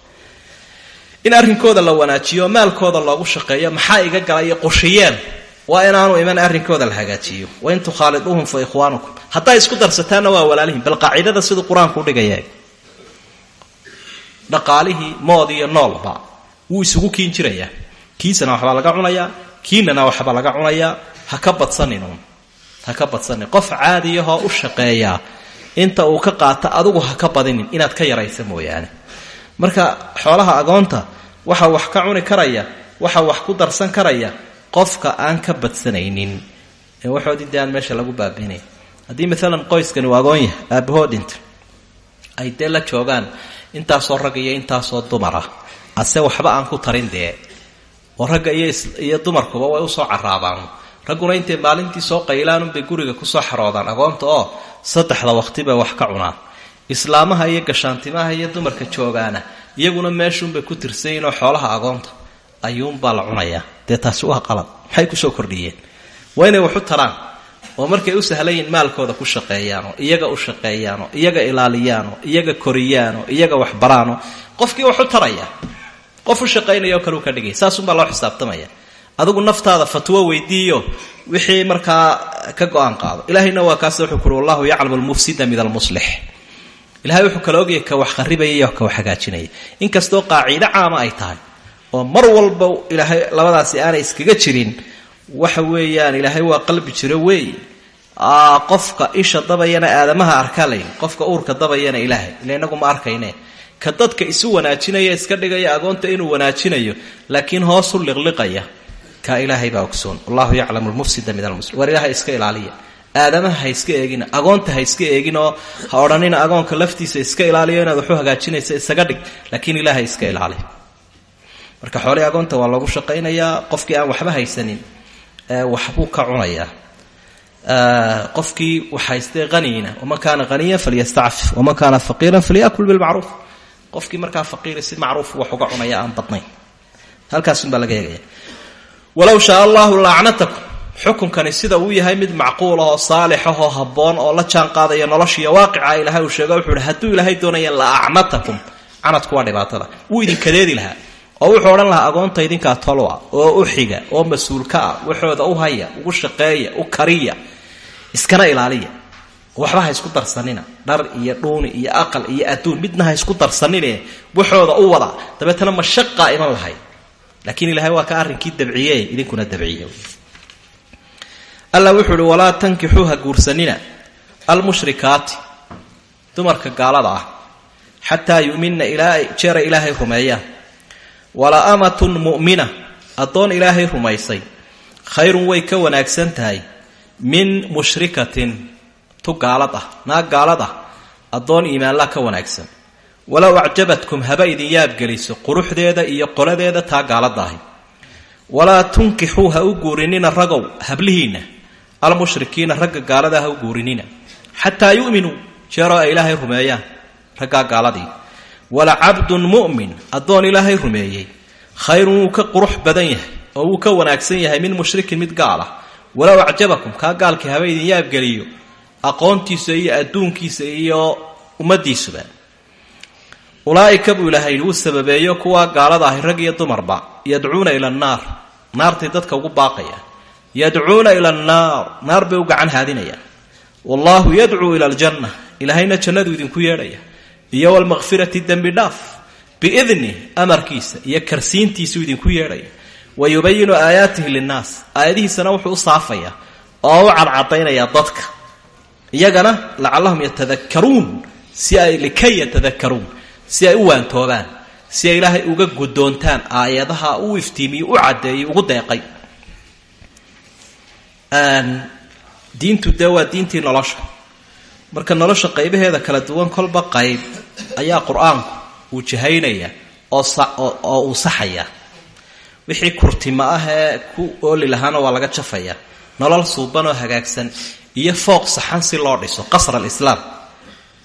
in arrinkooda la wanaajiyo maalkooda loogu shaqeeyo maxaa iga galay iyo qushiyeen? Waa inaanu iman arrinkooda la hagaajiyo. Wain tukhaaliduuhum fa ikhwaanukum. Hadday isku darsataanna waa walaalihin bal qaacidada siduu qur'aanku udhigaya dhaqaalihii mood iyo noolba wuu isugu kiin jirayaa. Kiisana waxbaa laga cunayaa kiinana waxbaa laga cunayaa. Ha ka badsaninun ha ka badsanin. Qof caadiyahoo u shaqeeyaa inta uu ka qaata adigu ha ka badinin. Inaad ka yaraysa mooyaane marka xoolaha agoonta waxa wax ka cuni karaya waxa wax ku darsan karaya qofka aan ka badsanaynin. Ee waxoodii dee meesha lagu baabiinay haddii maalan qoyskani uu agoon yahay aabahood dhinta ay dee la joogaan intaasoo rag iyo intaasoo dumar ah ase waxba aan ku tarin dee. Oo ragga iyo dumarkuba way u soo caraabaan ragguna intay maalintii soo qaylaanunbay guriga ku soo xaroodaan agoonta oo saddexda waqti bay wax ka cunaan islaamaha iyo gashaantimaha iyo dumarka joogaana iyaguna meeshuunbay ku tirsanyiinoo xoolaha agoonta ayuunbaa la cunayaa dee taasi waa qalad. Maxay ku soo kordhiyeen? Waa inay waxu taraan oo markay u sahlayiin maalkooda ku shaqeeyaanoo iyaga u shaqeeyaanoo iyaga ilaaliyaanoo iyaga koriyaanoo iyaga waxbaraanoo qofkii waxu taraya qof u shaqaynaya oo kale ka dhigaya saasunbaa loo xisaabtamaya. Adigu naftaada fatwo weydiiyo wixii markaa ka go'aan qaado. Ilaahayna waa kaas wuxuu kuhi wallahu yaclamu almufsida min almuslix ilahay wuxuu kala ogaya ka wax kharibaya iyo ka wax hagaajinaya. Inkastoo qaacido caama ay tahay oo mar walba ilaahay labadaasi aanay iskaga jirin waxa weeyaan ilaahay waa qalbi jiro weey. Qofka isha dabayana aadamaha arkaa layn qofka uurka dabayana ilaahay ila inagu ma arkayne. Ka dadka isu wanaajinaya iska dhigaya agoonta inuu wanaajinayo laakiin hoosu liqliqaya. Ka ilaahay baa ogsoon. Wallahu yaclamu lmufsida min almuslim war ilaahay iska ilaaliya aadamaha ha iska eegina agoonta ha iska eegin oo ha odhanina agoonka laftiisa iska ilaaliyo inaad waxu hagaajinaysa isaga dhig laakiin ilaahay iska ilaali. Marka xoolihii agoonta waa loogu shaqaynayaa qofkii aan waxba haysanin waxbuu ka cunayaa. Qofkii wax haystay haniina waman kaana haniyan falyastacfif waman kaana faqiiran falyakul bilmacruuf. Qofkii markaa faqiiri si macruuf wax uga cunaya aan badnayn. Halkaasunbaa laga eegaya. Walow shaa allahu lacnatakum xukunkani sida uu yahay mid macquul ahoo saalixahoo habboon oo la jaan noloshiiyo waaqica ilahay uu sheego wuxuu ihi hadduu ilaahay doonaya la acnatakum canadku waa dhibaatada. Wuu idinkadeedi lahaa oo wuxuu odhan lahaa agoonta idinkaa tolwa oo u xiga oo mas'uulka ah waxooda u haya ugu shaqeeya u kariya iskana ilaaliya. Waxba ha isku darsanina. Dhar iyo dhuuni iyo aqal iyo adduun midna ha isku darsanine waxooda u wada. Dabeetana mashaqaa iman lahayd laakiin ilaahay waa ka arrinkii dabciye idinkuna dabciye alla wuxuu uhi walaa tankixuu ha guursanina almushrikaati. Dumarka gaalada ah. Xataa yu'minna ilaa jeera ilaahay rumeeyaan wala amatun mu'mina addoon ilaahay rumaysay. Khayrun way ka wanaagsan tahay min mushrikatin. Tu gaalad ah naag gaalad ah. Addoon iimaanla ka wanaagsan. Walow acjabatkum haba idin yaabgeliso quruxdeeda iyo qoladeeda taa gaalada ahi. Walaa tunkixuu ha u guurinina ragow hablihiinna almushrikiina ragga gaalada ha u guurinina. Xataa yu'minuu jeeroo ay ilaahay rumeeyaan raggaa gaaladii. Wala cabdun mu'min addoon ilaahay rumeeyey. Khayrun wuu ka qurux badan yahay oo wuu ka wanaagsan yahay min mushrikin mid gaal ah. Walow acjabakum kaa gaalkii haba idin yaabgeliyo aqoontiisa iyo adduunkiisa iyo ummadiisuba ulaa'ika buu ilaahay wuu sababeeyo kuwaa gaalada ahi rag iyo dumarba yadcuuna ila annaar naartay dadka ugu baaqaya yadcuuna ila annaar. Naar bay u gacan haadinayaan. Wallaahu yadcuu ila aljanna ilaahayna jannadu idinku yeedhaya. Iyo walmakfirati dembi dhaaf. Biidni amarkiisa iyo karsiintiisuu idinku yeedhaya. Wa yubayinu aayaatihi linnaas. Aayadihiisana wuxuu u saafaya oo u cadcadaynaya dadka. Iyagana lacallahum yatadakaruun si ay likay yatadakaruun si ay u waantoobaan. Si ay ilaahay uga guddoontaan. Aayadaha u iftiimiyo u caddeeyay ugu deeqay diintu dee waa diintii nolosha. Marka nolosha qaybaheeda kala duwan kolba qayb ayaa qur'aanku uu jahaynaya oo uu saxaya. Wixii kurtima ah ee ku ooli lahaana waa laga jafaya. Nolol suuban oo hagaagsan iyo fooq saxan si loo dhiso qasr alislaam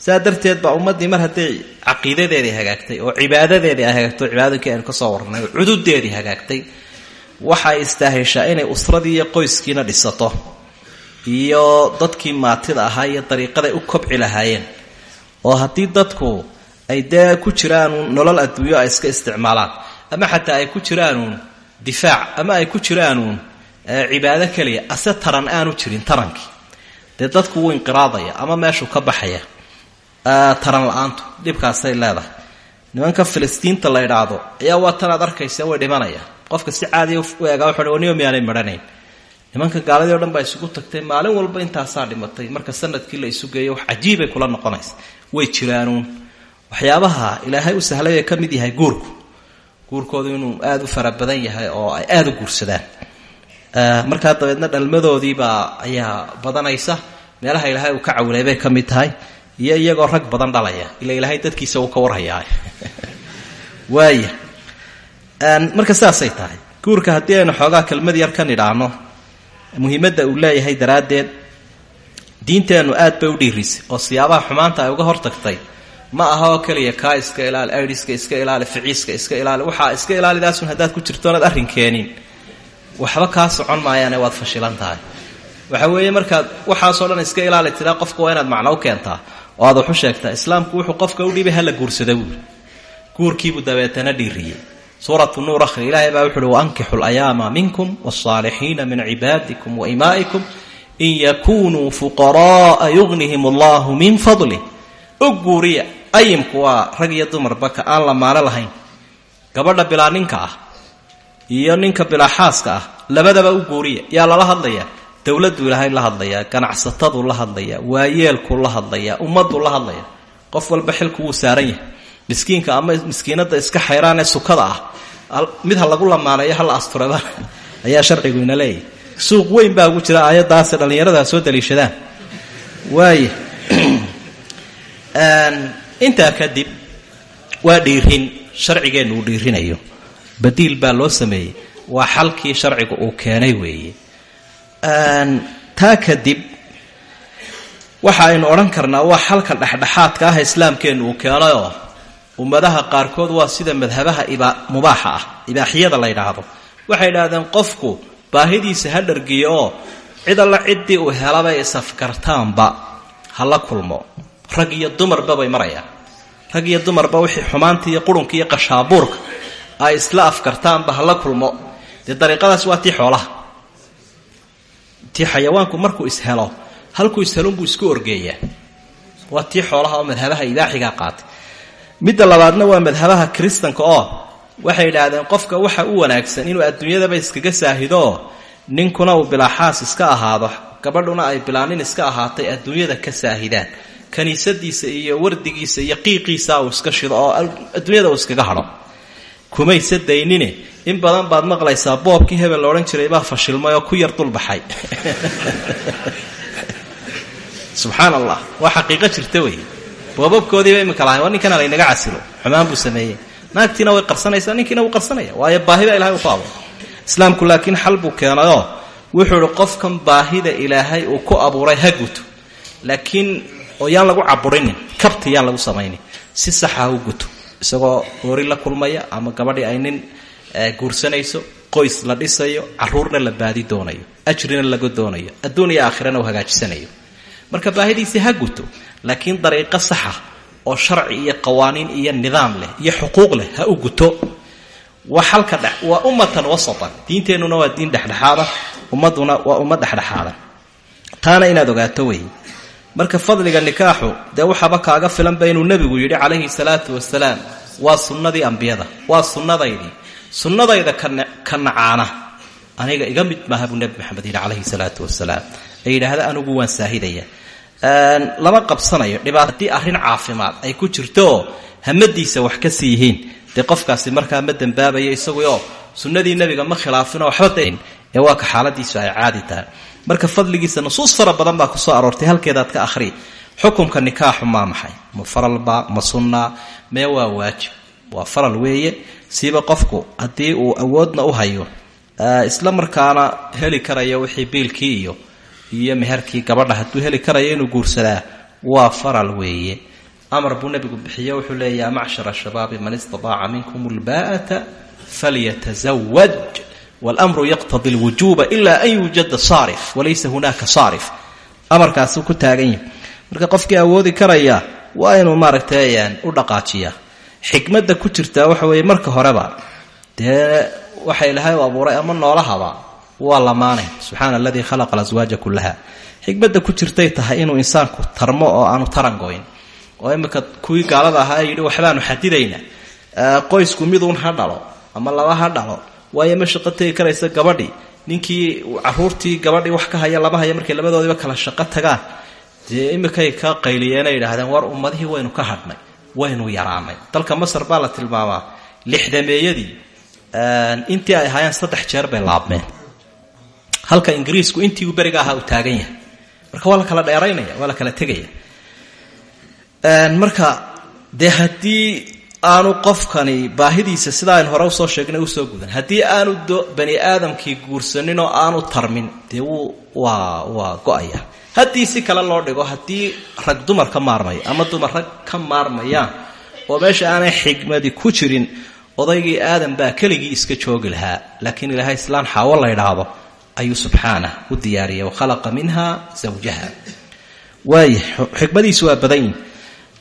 saa darteed baa ummaddii mar hadday caqiidadeedii hagaagtay oo cibaadadeedii ay hagaagtay oo cibaadooyinkii aynu ka soo warranay oo cududeedii hagaagtay waxay istaahishaa inay usradii iyo qoyskiina dhisato. Iyo dadkii maatida ahaa iyo dariiqaday u kobci lahaayeen. Oo haddii dadku ay dee ku jiraanuun nolol adduunyo ay iska isticmaalaan ama xataa ay ku jiraanuun difaac ama ay ku jiraanuun cibaado keliya ase taran aanu jirin tarankii dee dadku wuu inqiraadaya ama meeshuu ka baxaya. Taran la'aantu dhibkaasay leedahay. Nimanka filistiinta la idhaahdo ayaa waa tanaad arkaysa way dhimanayaan qofka si caadiya u wuxuu niyo miyaanay marhanayn nimanka gaaladii o dhan baa isugu tagtay. Maalin walba intaasaa dhimatay. Marka sannadkii la isu geeyo wax cajiibay kula noqonaysa. Way jiraanuun waxyaabaha ilaahay u sahlay ee ka mid yahay guurku. Guurkoodu inuu aada u fara badan yahay oo ay aada u guursadaan. Markaa dabeedna dhalmadoodiibaa ayaa badanaysa. Meelaha ilaahay uu ka cawilay bay ka mid tahay. Iyo iyagoo rag badan dhalaya. Ila ilaahay dadkiisa uu ka warhayaa. Waaya marka saasay tahay. Guurka haddii aynu xoogaa kelmad yar ka nidhaahno muhiimadda uu leeyahay daraaddeed diinteennu aad bay u dhiirisay oo siyaabaha xumaanta ay uga hortagtay. Ma aha oo keliya kaa iska ilaali aidiska iska ilaali ficiiska iska ilaali waxaa iska ilaalidaasun haddaad ku jirto arrin keenin. Waxba kaa socon maayaane waad fashilan tahay. Waxa weeye markaad waxaasoo dhan iska ilaali tiraa qofka waa inaad macno u keentaa oo aad waxu sheegtaa. Islaamku wuxuu qofka u dhibay hala guursada buuri guurkiibuu dabeetana dhiiriyey suuratu nuur akhri ilaahay baa wuxu uhi waankixu layaama minkum waalsaalixiina min cibaadikum wa imaa'ikum in yakunuu fuqara'a yugnihim allahu min fadlih u guuriya ayimku waa rag iyo dumarba ka aan la maalo lahayn. Gabadha bilaa ninka ah iyo ninka bilaa xaaska ah labadaba u guuriya. Yaa lala hadlayaa? Dowladdu ilaahay la hadlayaa ganacsataduu la hadlayaa waayeelkuu la hadlayaa ummaduu la hadlaya qof walba xilku wuu saaran yahay miskiinka ama miskiinada iska xayraan ee sukada ah. Mid ha lagu lamaaneeyo hala asturaba ayaa sharcigu ina leeyahy suuq weyn baa ugu jira aayaddaase dhallinyarada soo daliishadaan. Waaya intaa kadib waa dhiirin sharcigeennu uu dhiirinayo. Badiil baa loo sameeyey waa xalkii sharcigu uu keenay weeye. Taa kadib waxa aynu odhan karnaa waa xalka dhexdhexaadka ah islaamkeennu uu keenayoo ummadaha qaarkood waa sida madhabaha mubaaxa ah ibaaxiyada la ydhaahdo waxay idhaahdeen qofku baahidiisa ha dhargiyo oo cid alla ciddii uu helabay isafkartaanba ha la kulmo. Rag iyo dumarba bay marayaan. Rag iyo dumarba wixii xumaanta iyo qurunka iyo qashaabuurka ay isla afkartaanba ha la kulmo. Dee dariiqadaas waa tii xoolaha. Tii xayawaanku markuu ishelo halkuu ishelunbuu isku orgeeyaa. Waa tii xoolaha oo madhabaha ibaaxigaa qaatay midda labaadna waa madhabaha kiristanka oo waxay yidhaahdeen qofka waxa u wanaagsan inuu adduunyadaba iskaga saahidooo ninkuna uu bilaaxaas iska ahaado gabadhuna ay bilaanin iska ahaatay adduunyada ka saahidaan. Kiniisadiisa iyo wardigiisa iyo qiiqiisa uu iska shido oo adduunyada uu iskaga hadho. Kumayse daynine in badan baad maqlaysaa boobkii hebel la odhan jiray baa fashilmay oo ku yar dulbaxay subxaan allah waa xaqiiqo jirta wey boobabkoodiiba imika lahay waa ninkana laynaga casilo xumaan buu sameeyey. Naagtiina way qarsanaysaa ninkiina wuu qarsanaya waayo baahida ilahay ku abuuray islaamku laakiin xal buu keenayoo wuxuu ihi qofkan baahida ilaahay uu ku abuuray ha guto. Laakiin oo yaan lagu caburinin kabti yaan lagu samaynin. Si saxa ha u guto. Isagoo hoori la kulmaya ama gabadhii ay nin guursanayso qoys la dhisayo caruurna la baadi doonayo ajrina laga doonayo adduun iyo aakhirana uu hagaajisanayo marka baahidiisii ha guto laakiin dariiqo saxa oo sharci iyo qawaaniin iyo nidaam leh iyo xuquuq leh ha u guto. Waa xalka dhe waa ummatan wasatan. Diinteennuna waa diin dhexdhexaada ummaduna waa ummad dhexdhexaada. Taana inaad ogaato wey marka fadliga nikaaxu dee waxaaba kaaga filanba inuu nebigu yidhi calayhi salaatu wasalaam waa sunnadii ambiyada waa sunnadaydii sunnadayda ka nacaana. Aniga iga mid maaha buu nebi maxamed yidhi calayhi salaatu wasalaam ee anigu waan saahidaya. Lama qabsanayo. Dhibaat haddii arrin caafimaad ay ku jirtooo hamadiisa wax ka sii yihiin. Qofkaasi markaa ma dembaabayo isaguoo sunnadii nebiga ma khilaafinoo waxba dayn. Ee waa ka xaaladiisu ay caadi tahay. Marka fadligiisa nusuus fara badan baa ku soo aroortay. Halkeedaad ka akhri? Xukunka nikaaxu maa maxay? Ma faralba ma sunnaa mee waa waajib? Waa faral weeye? Siiba qofku haddii uu awoodna u hayo isla markaana heli karayo wixii biilkii iyo iyo meherkii gabadha hadduu heli karayo inuu guursadaa waa faral weeye. Amar buu nebigu bixiye wuxuu leeya yaa macshara shabaabi man istataaca minkum lbaa'ata falyatazawaj wاlmru yaqtadi اlwujuba ila an yuujada saarif walaysa hunaaka saarif. Amarkaasuu ku taagan yahay. Marka qofkii awoodi karaya waa inuu maaragtay u dhaqaajiyaa. Xikmadda ku jirtaa waxa weeye marka horeba dee waxa ilaahay u abuuray ama noolahaba waa lamaanay subxaana aladii khalaqa alaswaaja kullaha. Xikmadda ku jirtay tahay inuu insaanku tarmo oo aanu tarangoyn oo imika kuwii gaalada ahaa yidhi waxbaanu xadidaynaa qoysku miduun ha dhalo ama laba ha dhalo. Waayo ma shaqo tegi karaysa gabadhii ninkii caruurtii gabadhii wax ka haya lama haya markay labadoodiiba kala shaqo tagaan. Dee imikay ka qayliyeena yidhaahdeen war ummadihii waynu ka hadhnay. Waynu yaraanay dalka masar baa la tilmaamaa lixdameeyadii intii ay ahaayeen saddex jeer bay laabmeen halka ingiriisku intii beriga ahaa uu taagan yahay. Marka waa la kala dheeraynaya waa la kala tegaya. Marka dee haddii aanu qofkani baahidiisa sida aynu hore u soo sheegnay u soo gudan haddii aanu bani aadamkii guursanin oo aanu tarmin dee wuu waa waa go'aya. Haddii si kale loo dhigo haddii rag dumar ka maarmaya ama dumar rag ka maarmayaan oo meesha aanay xigmadi ku jirin odaygii aadan baa keligii iska joogi lahaa laakiin ilaahay islaan xaawo la ydhaahdo ayuu subxaanah u diyaariyay wakhalaqa minha zawjaha. Waaya xikmadiisu waa badan yihiin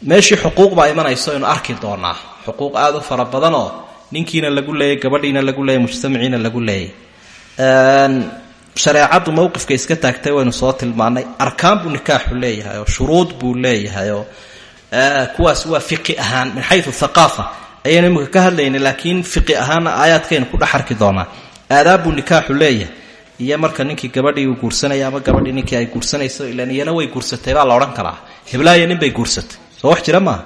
meeshii xuquuq imanayso aynu arki doonaa. Xuquuq aada u fara badanoo ninkiina lagu leeyay gabadhiina lagu leeyay mujtamaciina lagu leeyay. Shareecaddu mowqifka iska taagtay waynu soo tilmaanay arkaan buu nikaaxu leeyahay oo shuruud buu leeyahay oo kuwaas waa fiqi ahaan min xayu thaqaafa. Ayaynu imika ka hadlaynay laakiin fiqi ahaanna aayaadkaynu ku dhex arki doonaa. Aadaab buu nikaaxu leeyahay iyo marka ninkii gabadhii uu guursanaya ama gabadhii ninkii ay guursanayso ilan iyana way guursatay baa la odhan karaa heblaaya nin bay guursatay. Soo wax jira maaha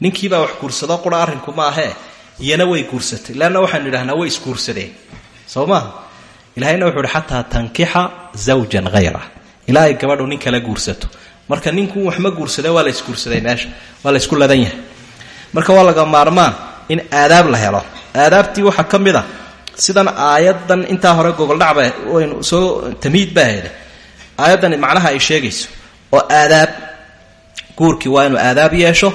ninkiibaa wax guursado qura arrinku ma ahee iyana way guursatay. Leanna waxaanu idhahnaa way isguursadeen soo maaha ilahayna wuxuu uhi xataa tankixa zawjan hayra ilaa ay gabadhu nin kala guursato. Marka ninku wax ma guursade waa la isguursaday meesha. Waa la isku ladan yahay. Marka waa laga maarmaan in aadaab la helo. Aadaabtii waxaa ka mid a sidan aayaddan intaa hore gogoldhacba waynu soo tamiid baa heda aayaddan macnaha ay sheegayso oo aadaab guurkii waa inuu aadaab yeesho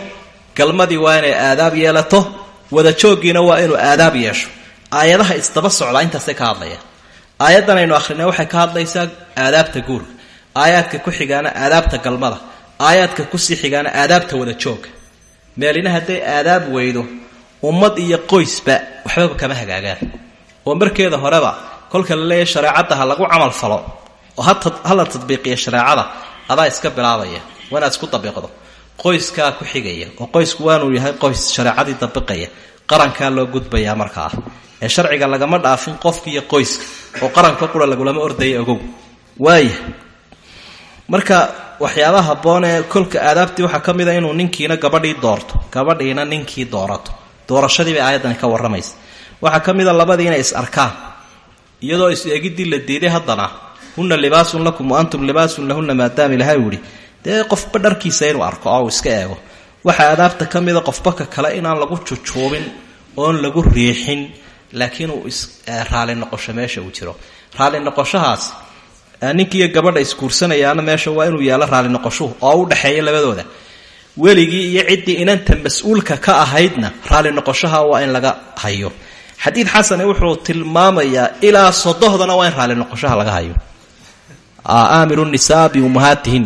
galmadii waa inay aadaab yeelato wada jooggiina waa inuu aadaab yeesho. Aayadaha isdaba socdaa intaasay ka hadlayaan. Aayaddan aynu akhrinay waxay ka hadlaysaa aadaabta guurka aayaadka ku xigaana aadaabta galmada aayaadka ku sii xigaana aadaabta wada jooga meelina hadday aadaab weydo ummad iyo qoysba waxbaba kama hagaagaan oo markeeda horeba kolka la leeyahay shareecadda ha lagu camal falo oo hala tadbiiqiya shareecada adaa iska bilaabaya waa isku dabiiqdo qoyskaa ku xigaya oo qoysku waanuu yahay qoys shareecadii dabiqaya qarankaa loo gudbayaa markaa ee sharciga lagama dhaafin qofka iyo qoyska oo qaranka qura lagulama ordaya ogow. Waaya marka waxyaabaha habboon ee kolka aadaabtii waxaa ka mid a inuu ninkiina gabadhii doorto gabadhiina ninkii doorato. Doorashadii bay ka warramaysa waxaa ka mid a labadii inay is arkaan. Iyadoo is eegiddii la diiday haddana hunna libaasun lakum wa antum libaasun lahunna maadaama ilahay uu yihi dee qofba inuu arko oo iska eego. Waxaa aadaabta ka mida qofba ka kale inaan lagu jujuubin oon lagu riixin laakiin uu is raali noqosho meesha uu jiro. Raali noqoshahaas ninkiiyo gabadha isguursanayaana meesha waa inuu yaalo raali noqoshuhu oo u dhexeeya labadooda. Weligii iyo ciddii inanta mas'uulka ka ahaydna raali noqoshaha waa in laga hayo xadiid xasane wuxuu tilmaamayaa ilaa sodohdana waa in raali noqoshaha laga hayo. Aamiru nisaa biummahaatihin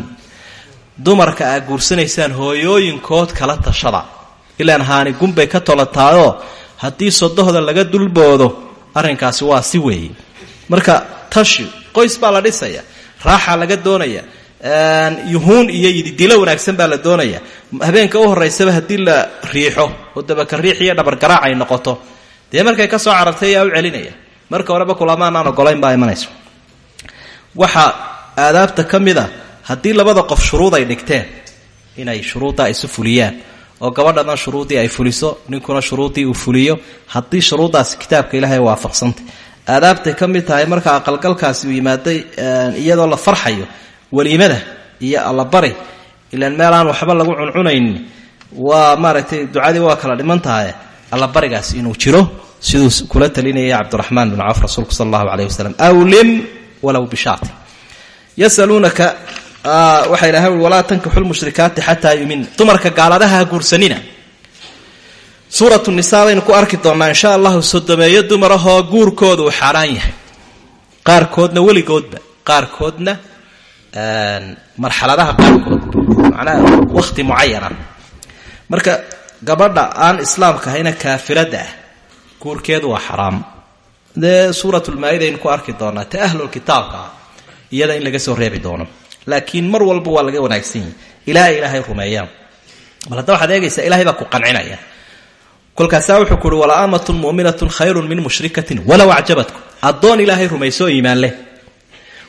dumarka aa guursanaysaan hooyooyinkood kala tashada. Ilaan haani gunbay ka tolataayoo haddii sodohda laga dulboodo arrinkaasi waa si weeye. Marka tashi qoys baa la dhisaya raaxaa laga doonaya yuhuun iyo yididilo wanaagsan baa la doonaya. Habeenka u horeysaba haddii la riixo oo dabaka riix iyo dhabargaraac ay noqoto dee markay ka soo carartay ayaa u celinaya. Marka horeba kulamaanaan ogolayn baa imanayso. Waxaa aadaabta ka mid a haddii labada qof shuruud ay dhigteen inay shuruuddaa isu fuliyaan oo gabadhana shuruuddii ay fuliso ninkuna shuruuddii uu fuliyo haddii shuruuddaasi kitaabka ilaahay waafaqsantay. Aadaabtay ka mid tahay marka aqalgalkaasi uu yimaaday iyadoo la farxayo weliimada iyo allabari ilaan meel aan waxba lagu cuncunaynin waa maaragtay ducadii waa kala dhiman tahay allabarigaas inuu jiro siduu kula talinaya cabdiraxmaan bin cawf rasuulku sala allahu caleyh wasalam awlim walow bishaati. Yasaluunaka waxaa ilahay ui walaa tankixu lmushrikaati xataa yumin. Dumarka gaaladaha ha guursanina. Suuratu nisaa baynu ku arki doonnaa insha allahu sodomeeyo dumarahoo guurkooda uu xaaraan yahay. Qaarkoodna weligoodba. Qaarkoodna marxaladaha qaarkood macnaha wakhti mucayana marka gabadha aan islaamka ahayna kaafiradda ah guurkeedu waa xaraam. Dee suuratulmaa-ida aynu ku arki doonaa ta ahlulkitaabka ah iyada in laga soo reebi doono. Laakiin mar walba waa laga wanaagsan yahi ilaa ay ilaahay rumeeyaan bal hadda waxaad eegaysaa ilahay baa ku qancinaya kolkaasaa wuxuu ku uhi walaamatun mu'minatun khayrun min mushrikatin walow acjabatkum. Addoon ilaahay rumayso iimaan leh.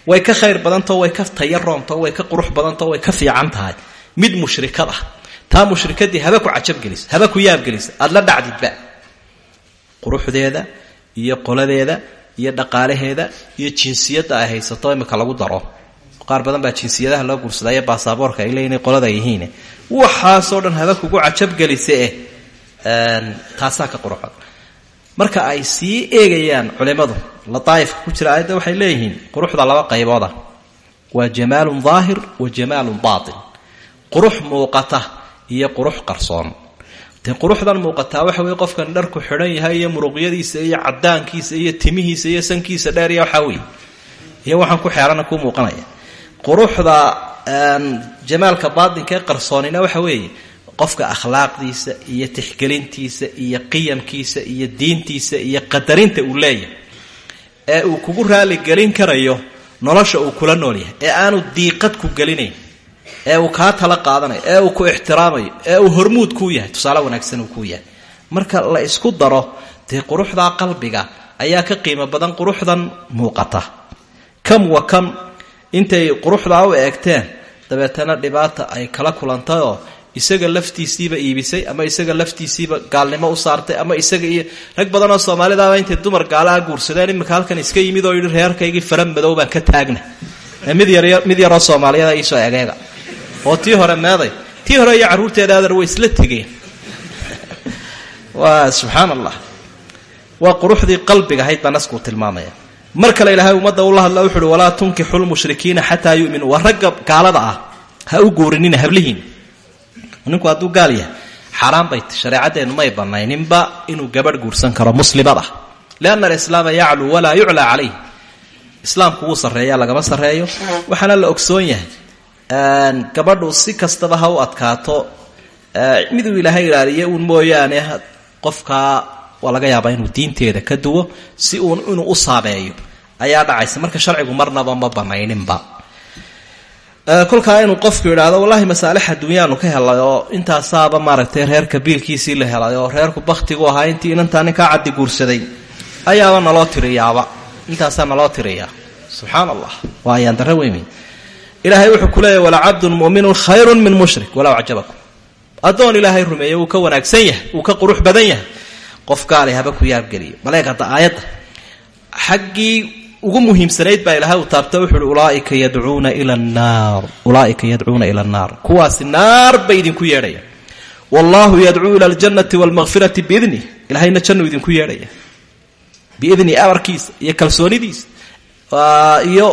Way ka khayr badantao way ka tayaroonto way ka qurux badantao way ka fiican tahay. Mid mushrikad ah. Taa mushrikadii haba ku cajabgelisa haba ku yaabgelisa aada la dhacdidba quruxdeeda iyo qoladeeda iyo dhaqaalaheeda iyo jinsiyadda ay haysato imika lagu daro. Qaar badan baa jinsiyadaha loo guursadaayo baasaboorka ay leeyiin qolada yihiin. Waxaasoo dhan haba kugu cajabgelisa eh taasaa ka quruxda marka ay sii eegayaan culimmadu lataaifka ku jira aayadda waxay leeyihiin quruxda laba qaybooda. Waa jamaalun daahir wa jamaalun baatin. Qurux muuqata iyo qurux qarsoon dee quruxdan muuqataa waxa weye qofkan dharku xidhan yahay iyo muruqyadiisa iyo cadaankiisa iyo timihiisa iyo sankiisa dheer iyo waxaa weye iyo waxaan ku xeerana ku muuqanaya. Quruxda jamaalka baatinka qarsoonina waxa weeye qofka akhlaaqdiisa iyo tixgelintiisa iyo qiyamkiisa iyo diintiisa iyo qadarinta uu leeyahay ee uu kugu raaligelin karayo nolosha uu kula nool yahay ee aanu diiqad ku gelinayn ee uu kaa tala qaadanayo ee uu ku ixtiraamayo ee uu hormuud kuu yahay tusaale wanaagsan uu kuu yahay. Marka la isku daro dee quruxdaa qalbiga ayaa ka qiimo badan quruxdan muuqata. Kam wa kam intay quruxdaa u eegteen dabeetana dhibaata ay kala kulantayoo isaga laftiisiiba iibisay ama isaga laftiisiiba gaalnimo u saartay ama isaga iyo rag badanoo soomaalidaaba intay dumar gaalaha guursadeen iminka halkan iska yimid oo yidhi reerkaygii fara madow baan ka taagna. Mid yaroo soomaaliyada iisoo egeega oo tii hore meeday. Tii hore iyo carruurteeda way isla tegeen. Waa subxaan allah waa qalbiga ahayd baa tilmaamaya. Mar ilaahay ummadda ula hadla wuxu uhi walaa tunkixu lmushrikiina xataa yu'minuu waa ragga gaalada ah. Ha u guurinina hablihiin ninku hadduu gaal yahay xaaraan bay shareecadeennu may banayninba inuu gabadh guursan karo muslimad ah lianna alislaama yacluu walaa yuclaa calayh. Islaamku wuu sarreeyaa lagama sarreeyo. Waxaana la ogsoon yahay gabadhu si kastaba ha u adkaato miduu ilaahay ilaaliye uun mooyaane qofkaa waa laga yaabaa inuu diinteeda ka duwo si uun inuu u saabeeyo ayaa dhacaysa marka sharcigu marnaba ma banayninba. Kolkaa inuu qofku idhaahdo wallaahi masaalix adduunyaanu ka helay oo maaragtay reerka biilkiisii la helay reerku bakhtigu ahaa intii inantaa ninkaa caddi guursaday. Ayaaba naloo tiriyaaba. Intaasaa naloo tiriyaa. Subxaan allah waa ayaan ilaahay wuxuu ku leeyahy walacabdun mu'minun khayrun min mushrik. Walow acjabakum. Addoon ilaahay rumeeye wuu ka wanaagsan yahay wuu ka qurux badan yahay. Qof gaali haba ku yaabgeliyo maleeg hadda aayadda xaggii ugu muhiimsanayd baa ilahay uu taabta wuxu uhi ulaaika yadcuuna ila annaar. Ulaaika yadcuuna ila annaar. Kuwaasi naar bay idinku yeedhayaan wallahu yadcuu ila aljannati waalmakfirati biidnih ilahayna jannuu idinku yeedhaya. Biidni amarkiisa iyo kalsoonidiisa iyo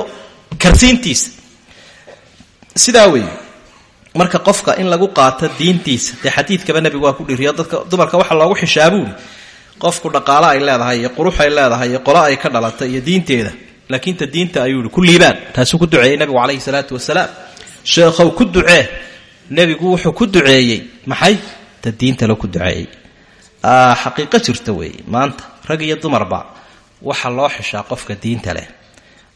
karsiintiisa sidaa weeye marka qofka in lagu qaato diintiisa dee xadiidkaba nebigu waa ku dhiriyo dadka dumarka waxaa loogu xishaabuuli qofku dhaqaalo ay leedahay iyo qurux ay leedahay iyo qolo ay ka dhalatay iyo diinteeda. Laakiin ta diinta ayuu yihi ku ku duceeyey nebigu calayhi salaatu wasalaam. Sheekhow ku ducee. Nebigu wuxuu ku duceeyey. Maxay? Ta diintale ku duceeyey. Xaqiiqo jirta weeye maanta rag iyo dumarba waxaa loo xishaa qofka diinta leh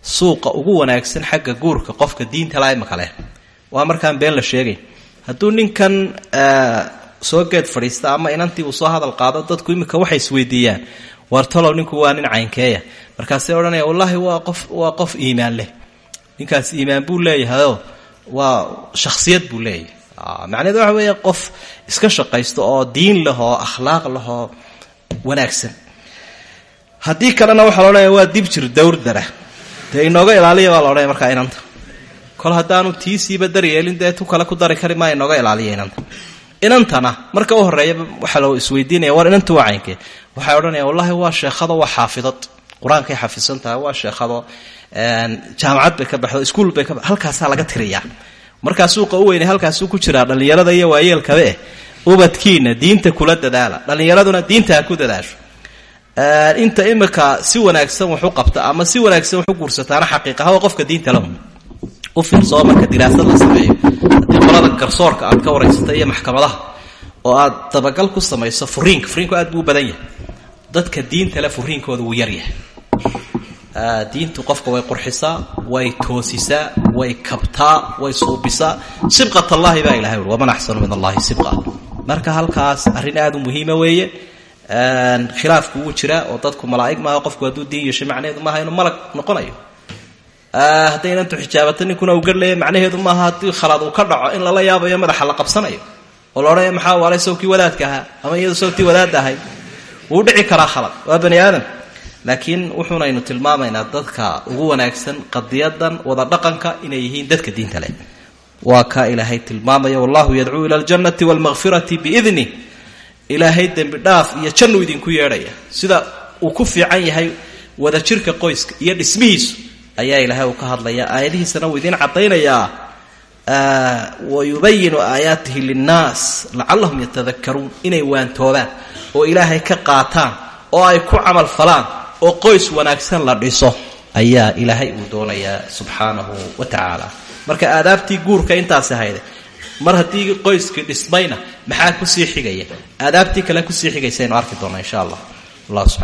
suuqa ugu wanaagsan xagga guurka qofka diinta leh imaka leh waa markaan been la sheegay. Hadduu ninkan soo geed fadhiista ama inantii uu soo hadal qaado dadku iminka waxay isweydiiyaan war talow ninku waa nin caynkeeya. Markaasay odhanaya wallaahi waa qof waa qof iimaan leh. Ninkaas iimaan buu leeyahayoo waa shakhsiyad buu leeyahay. Macnaheed waxa weeye qof iska shaqaysto oo diin leh oo akhlaaq leh oo wanaagsan. Haddii kalena waxaa laodhanaya waa dib jir dawrdara dee inooga ilaaliya baa la odhanaya markaa inanta kol haddaanu tiisiiba daryeelin dee tu kale ku dari kari maa inooga ilaaliya inanta inantana marka u horeeyaba waxaa la isweydiinaya war inanta waa waxay odhanayaan wallahi waa sheekhado waa xaafidad. Qur'aankay xafisan tahay waa sheekhado. Jaamacad bay ka baxdo iskuul bay ka halkaasaa laga tiriyaa. Markaa suuqa u weynay halkaasuu ku jiraa dhallinyarada iyo waayeelkabe ubadkiina diinta kula dadaala dhallinyaraduna diinta ha ku dadaasho inta imika si wanaagsan wax u qabta ama si wanaagsan wax u guursataana xaqiiqaha qofka diinta lahum u fiirsoo marka diraasad la sameeyo. Haddii qolada garsoorka aad ka waraysata iyo maxkamadaha oo aad dabagal ku samayso furiinka furiinku aad buu badan yahay. Dadka diinta le furiinkooda wuu yaryahay diintu qofka way qurxisaa way toosisaa way kabtaa way suubisaa. Sibqat allahi baa ilahay ui waman axsanu min allahi sibqa. Marka halkaas arrin aada u muhiima weeye khilaafku wuu jiraa oo dadku malaa'ig maaha qofku hadduu diin yeeshay macnaheedu maaha inuu malag noqonayo. Hadday inantu xijaabato ninkuna uu garleeya macnaheedu maaha haddii khalaad uu ka dhaco in lala yaabayo madaxa la qabsanayo. Oo la odhanaya maxaa waalay sawkii wadaadka ahaa ama iyadu sawtii wadaadda ahayd wuu dhici karaa khalad. Waa bani aadam laakiin wuxuunaynu tilmaamaynaa dadka ugu wanaagsan qadiyadan wada dhaqanka inay yihiin dadka diinta leh. Waa kaa ilaahay tilmaamaya wallahu yadcuu ila aljannati waalmakfirati biidnih ilaahay dembi dhaaf iyo jannuu idinku yeedhaya. Sida uu ku fiican yahay wadajirka qoyska iyo dhismihiisu ayaa ilaahay uu ka hadlaya aayadihiisana uu idiin caddaynayaa. Wayubayinu aayaatihi linnaas lacallahum yatadakaruun inay waantoobaan oo ilaahay ka qaataan oo ay ku camal falaan oo qoys wanaagsan la dhiso ayaa ilaahay uu doonayaa subxaanahu wa tacaala. Marka aadaabtii guurka intaasi hayde mar haddii qoyskii dhismayna maxaa ku sii xigaya? Aadaabtii kale ku sii xigaysa aynu arki doonaa insha allah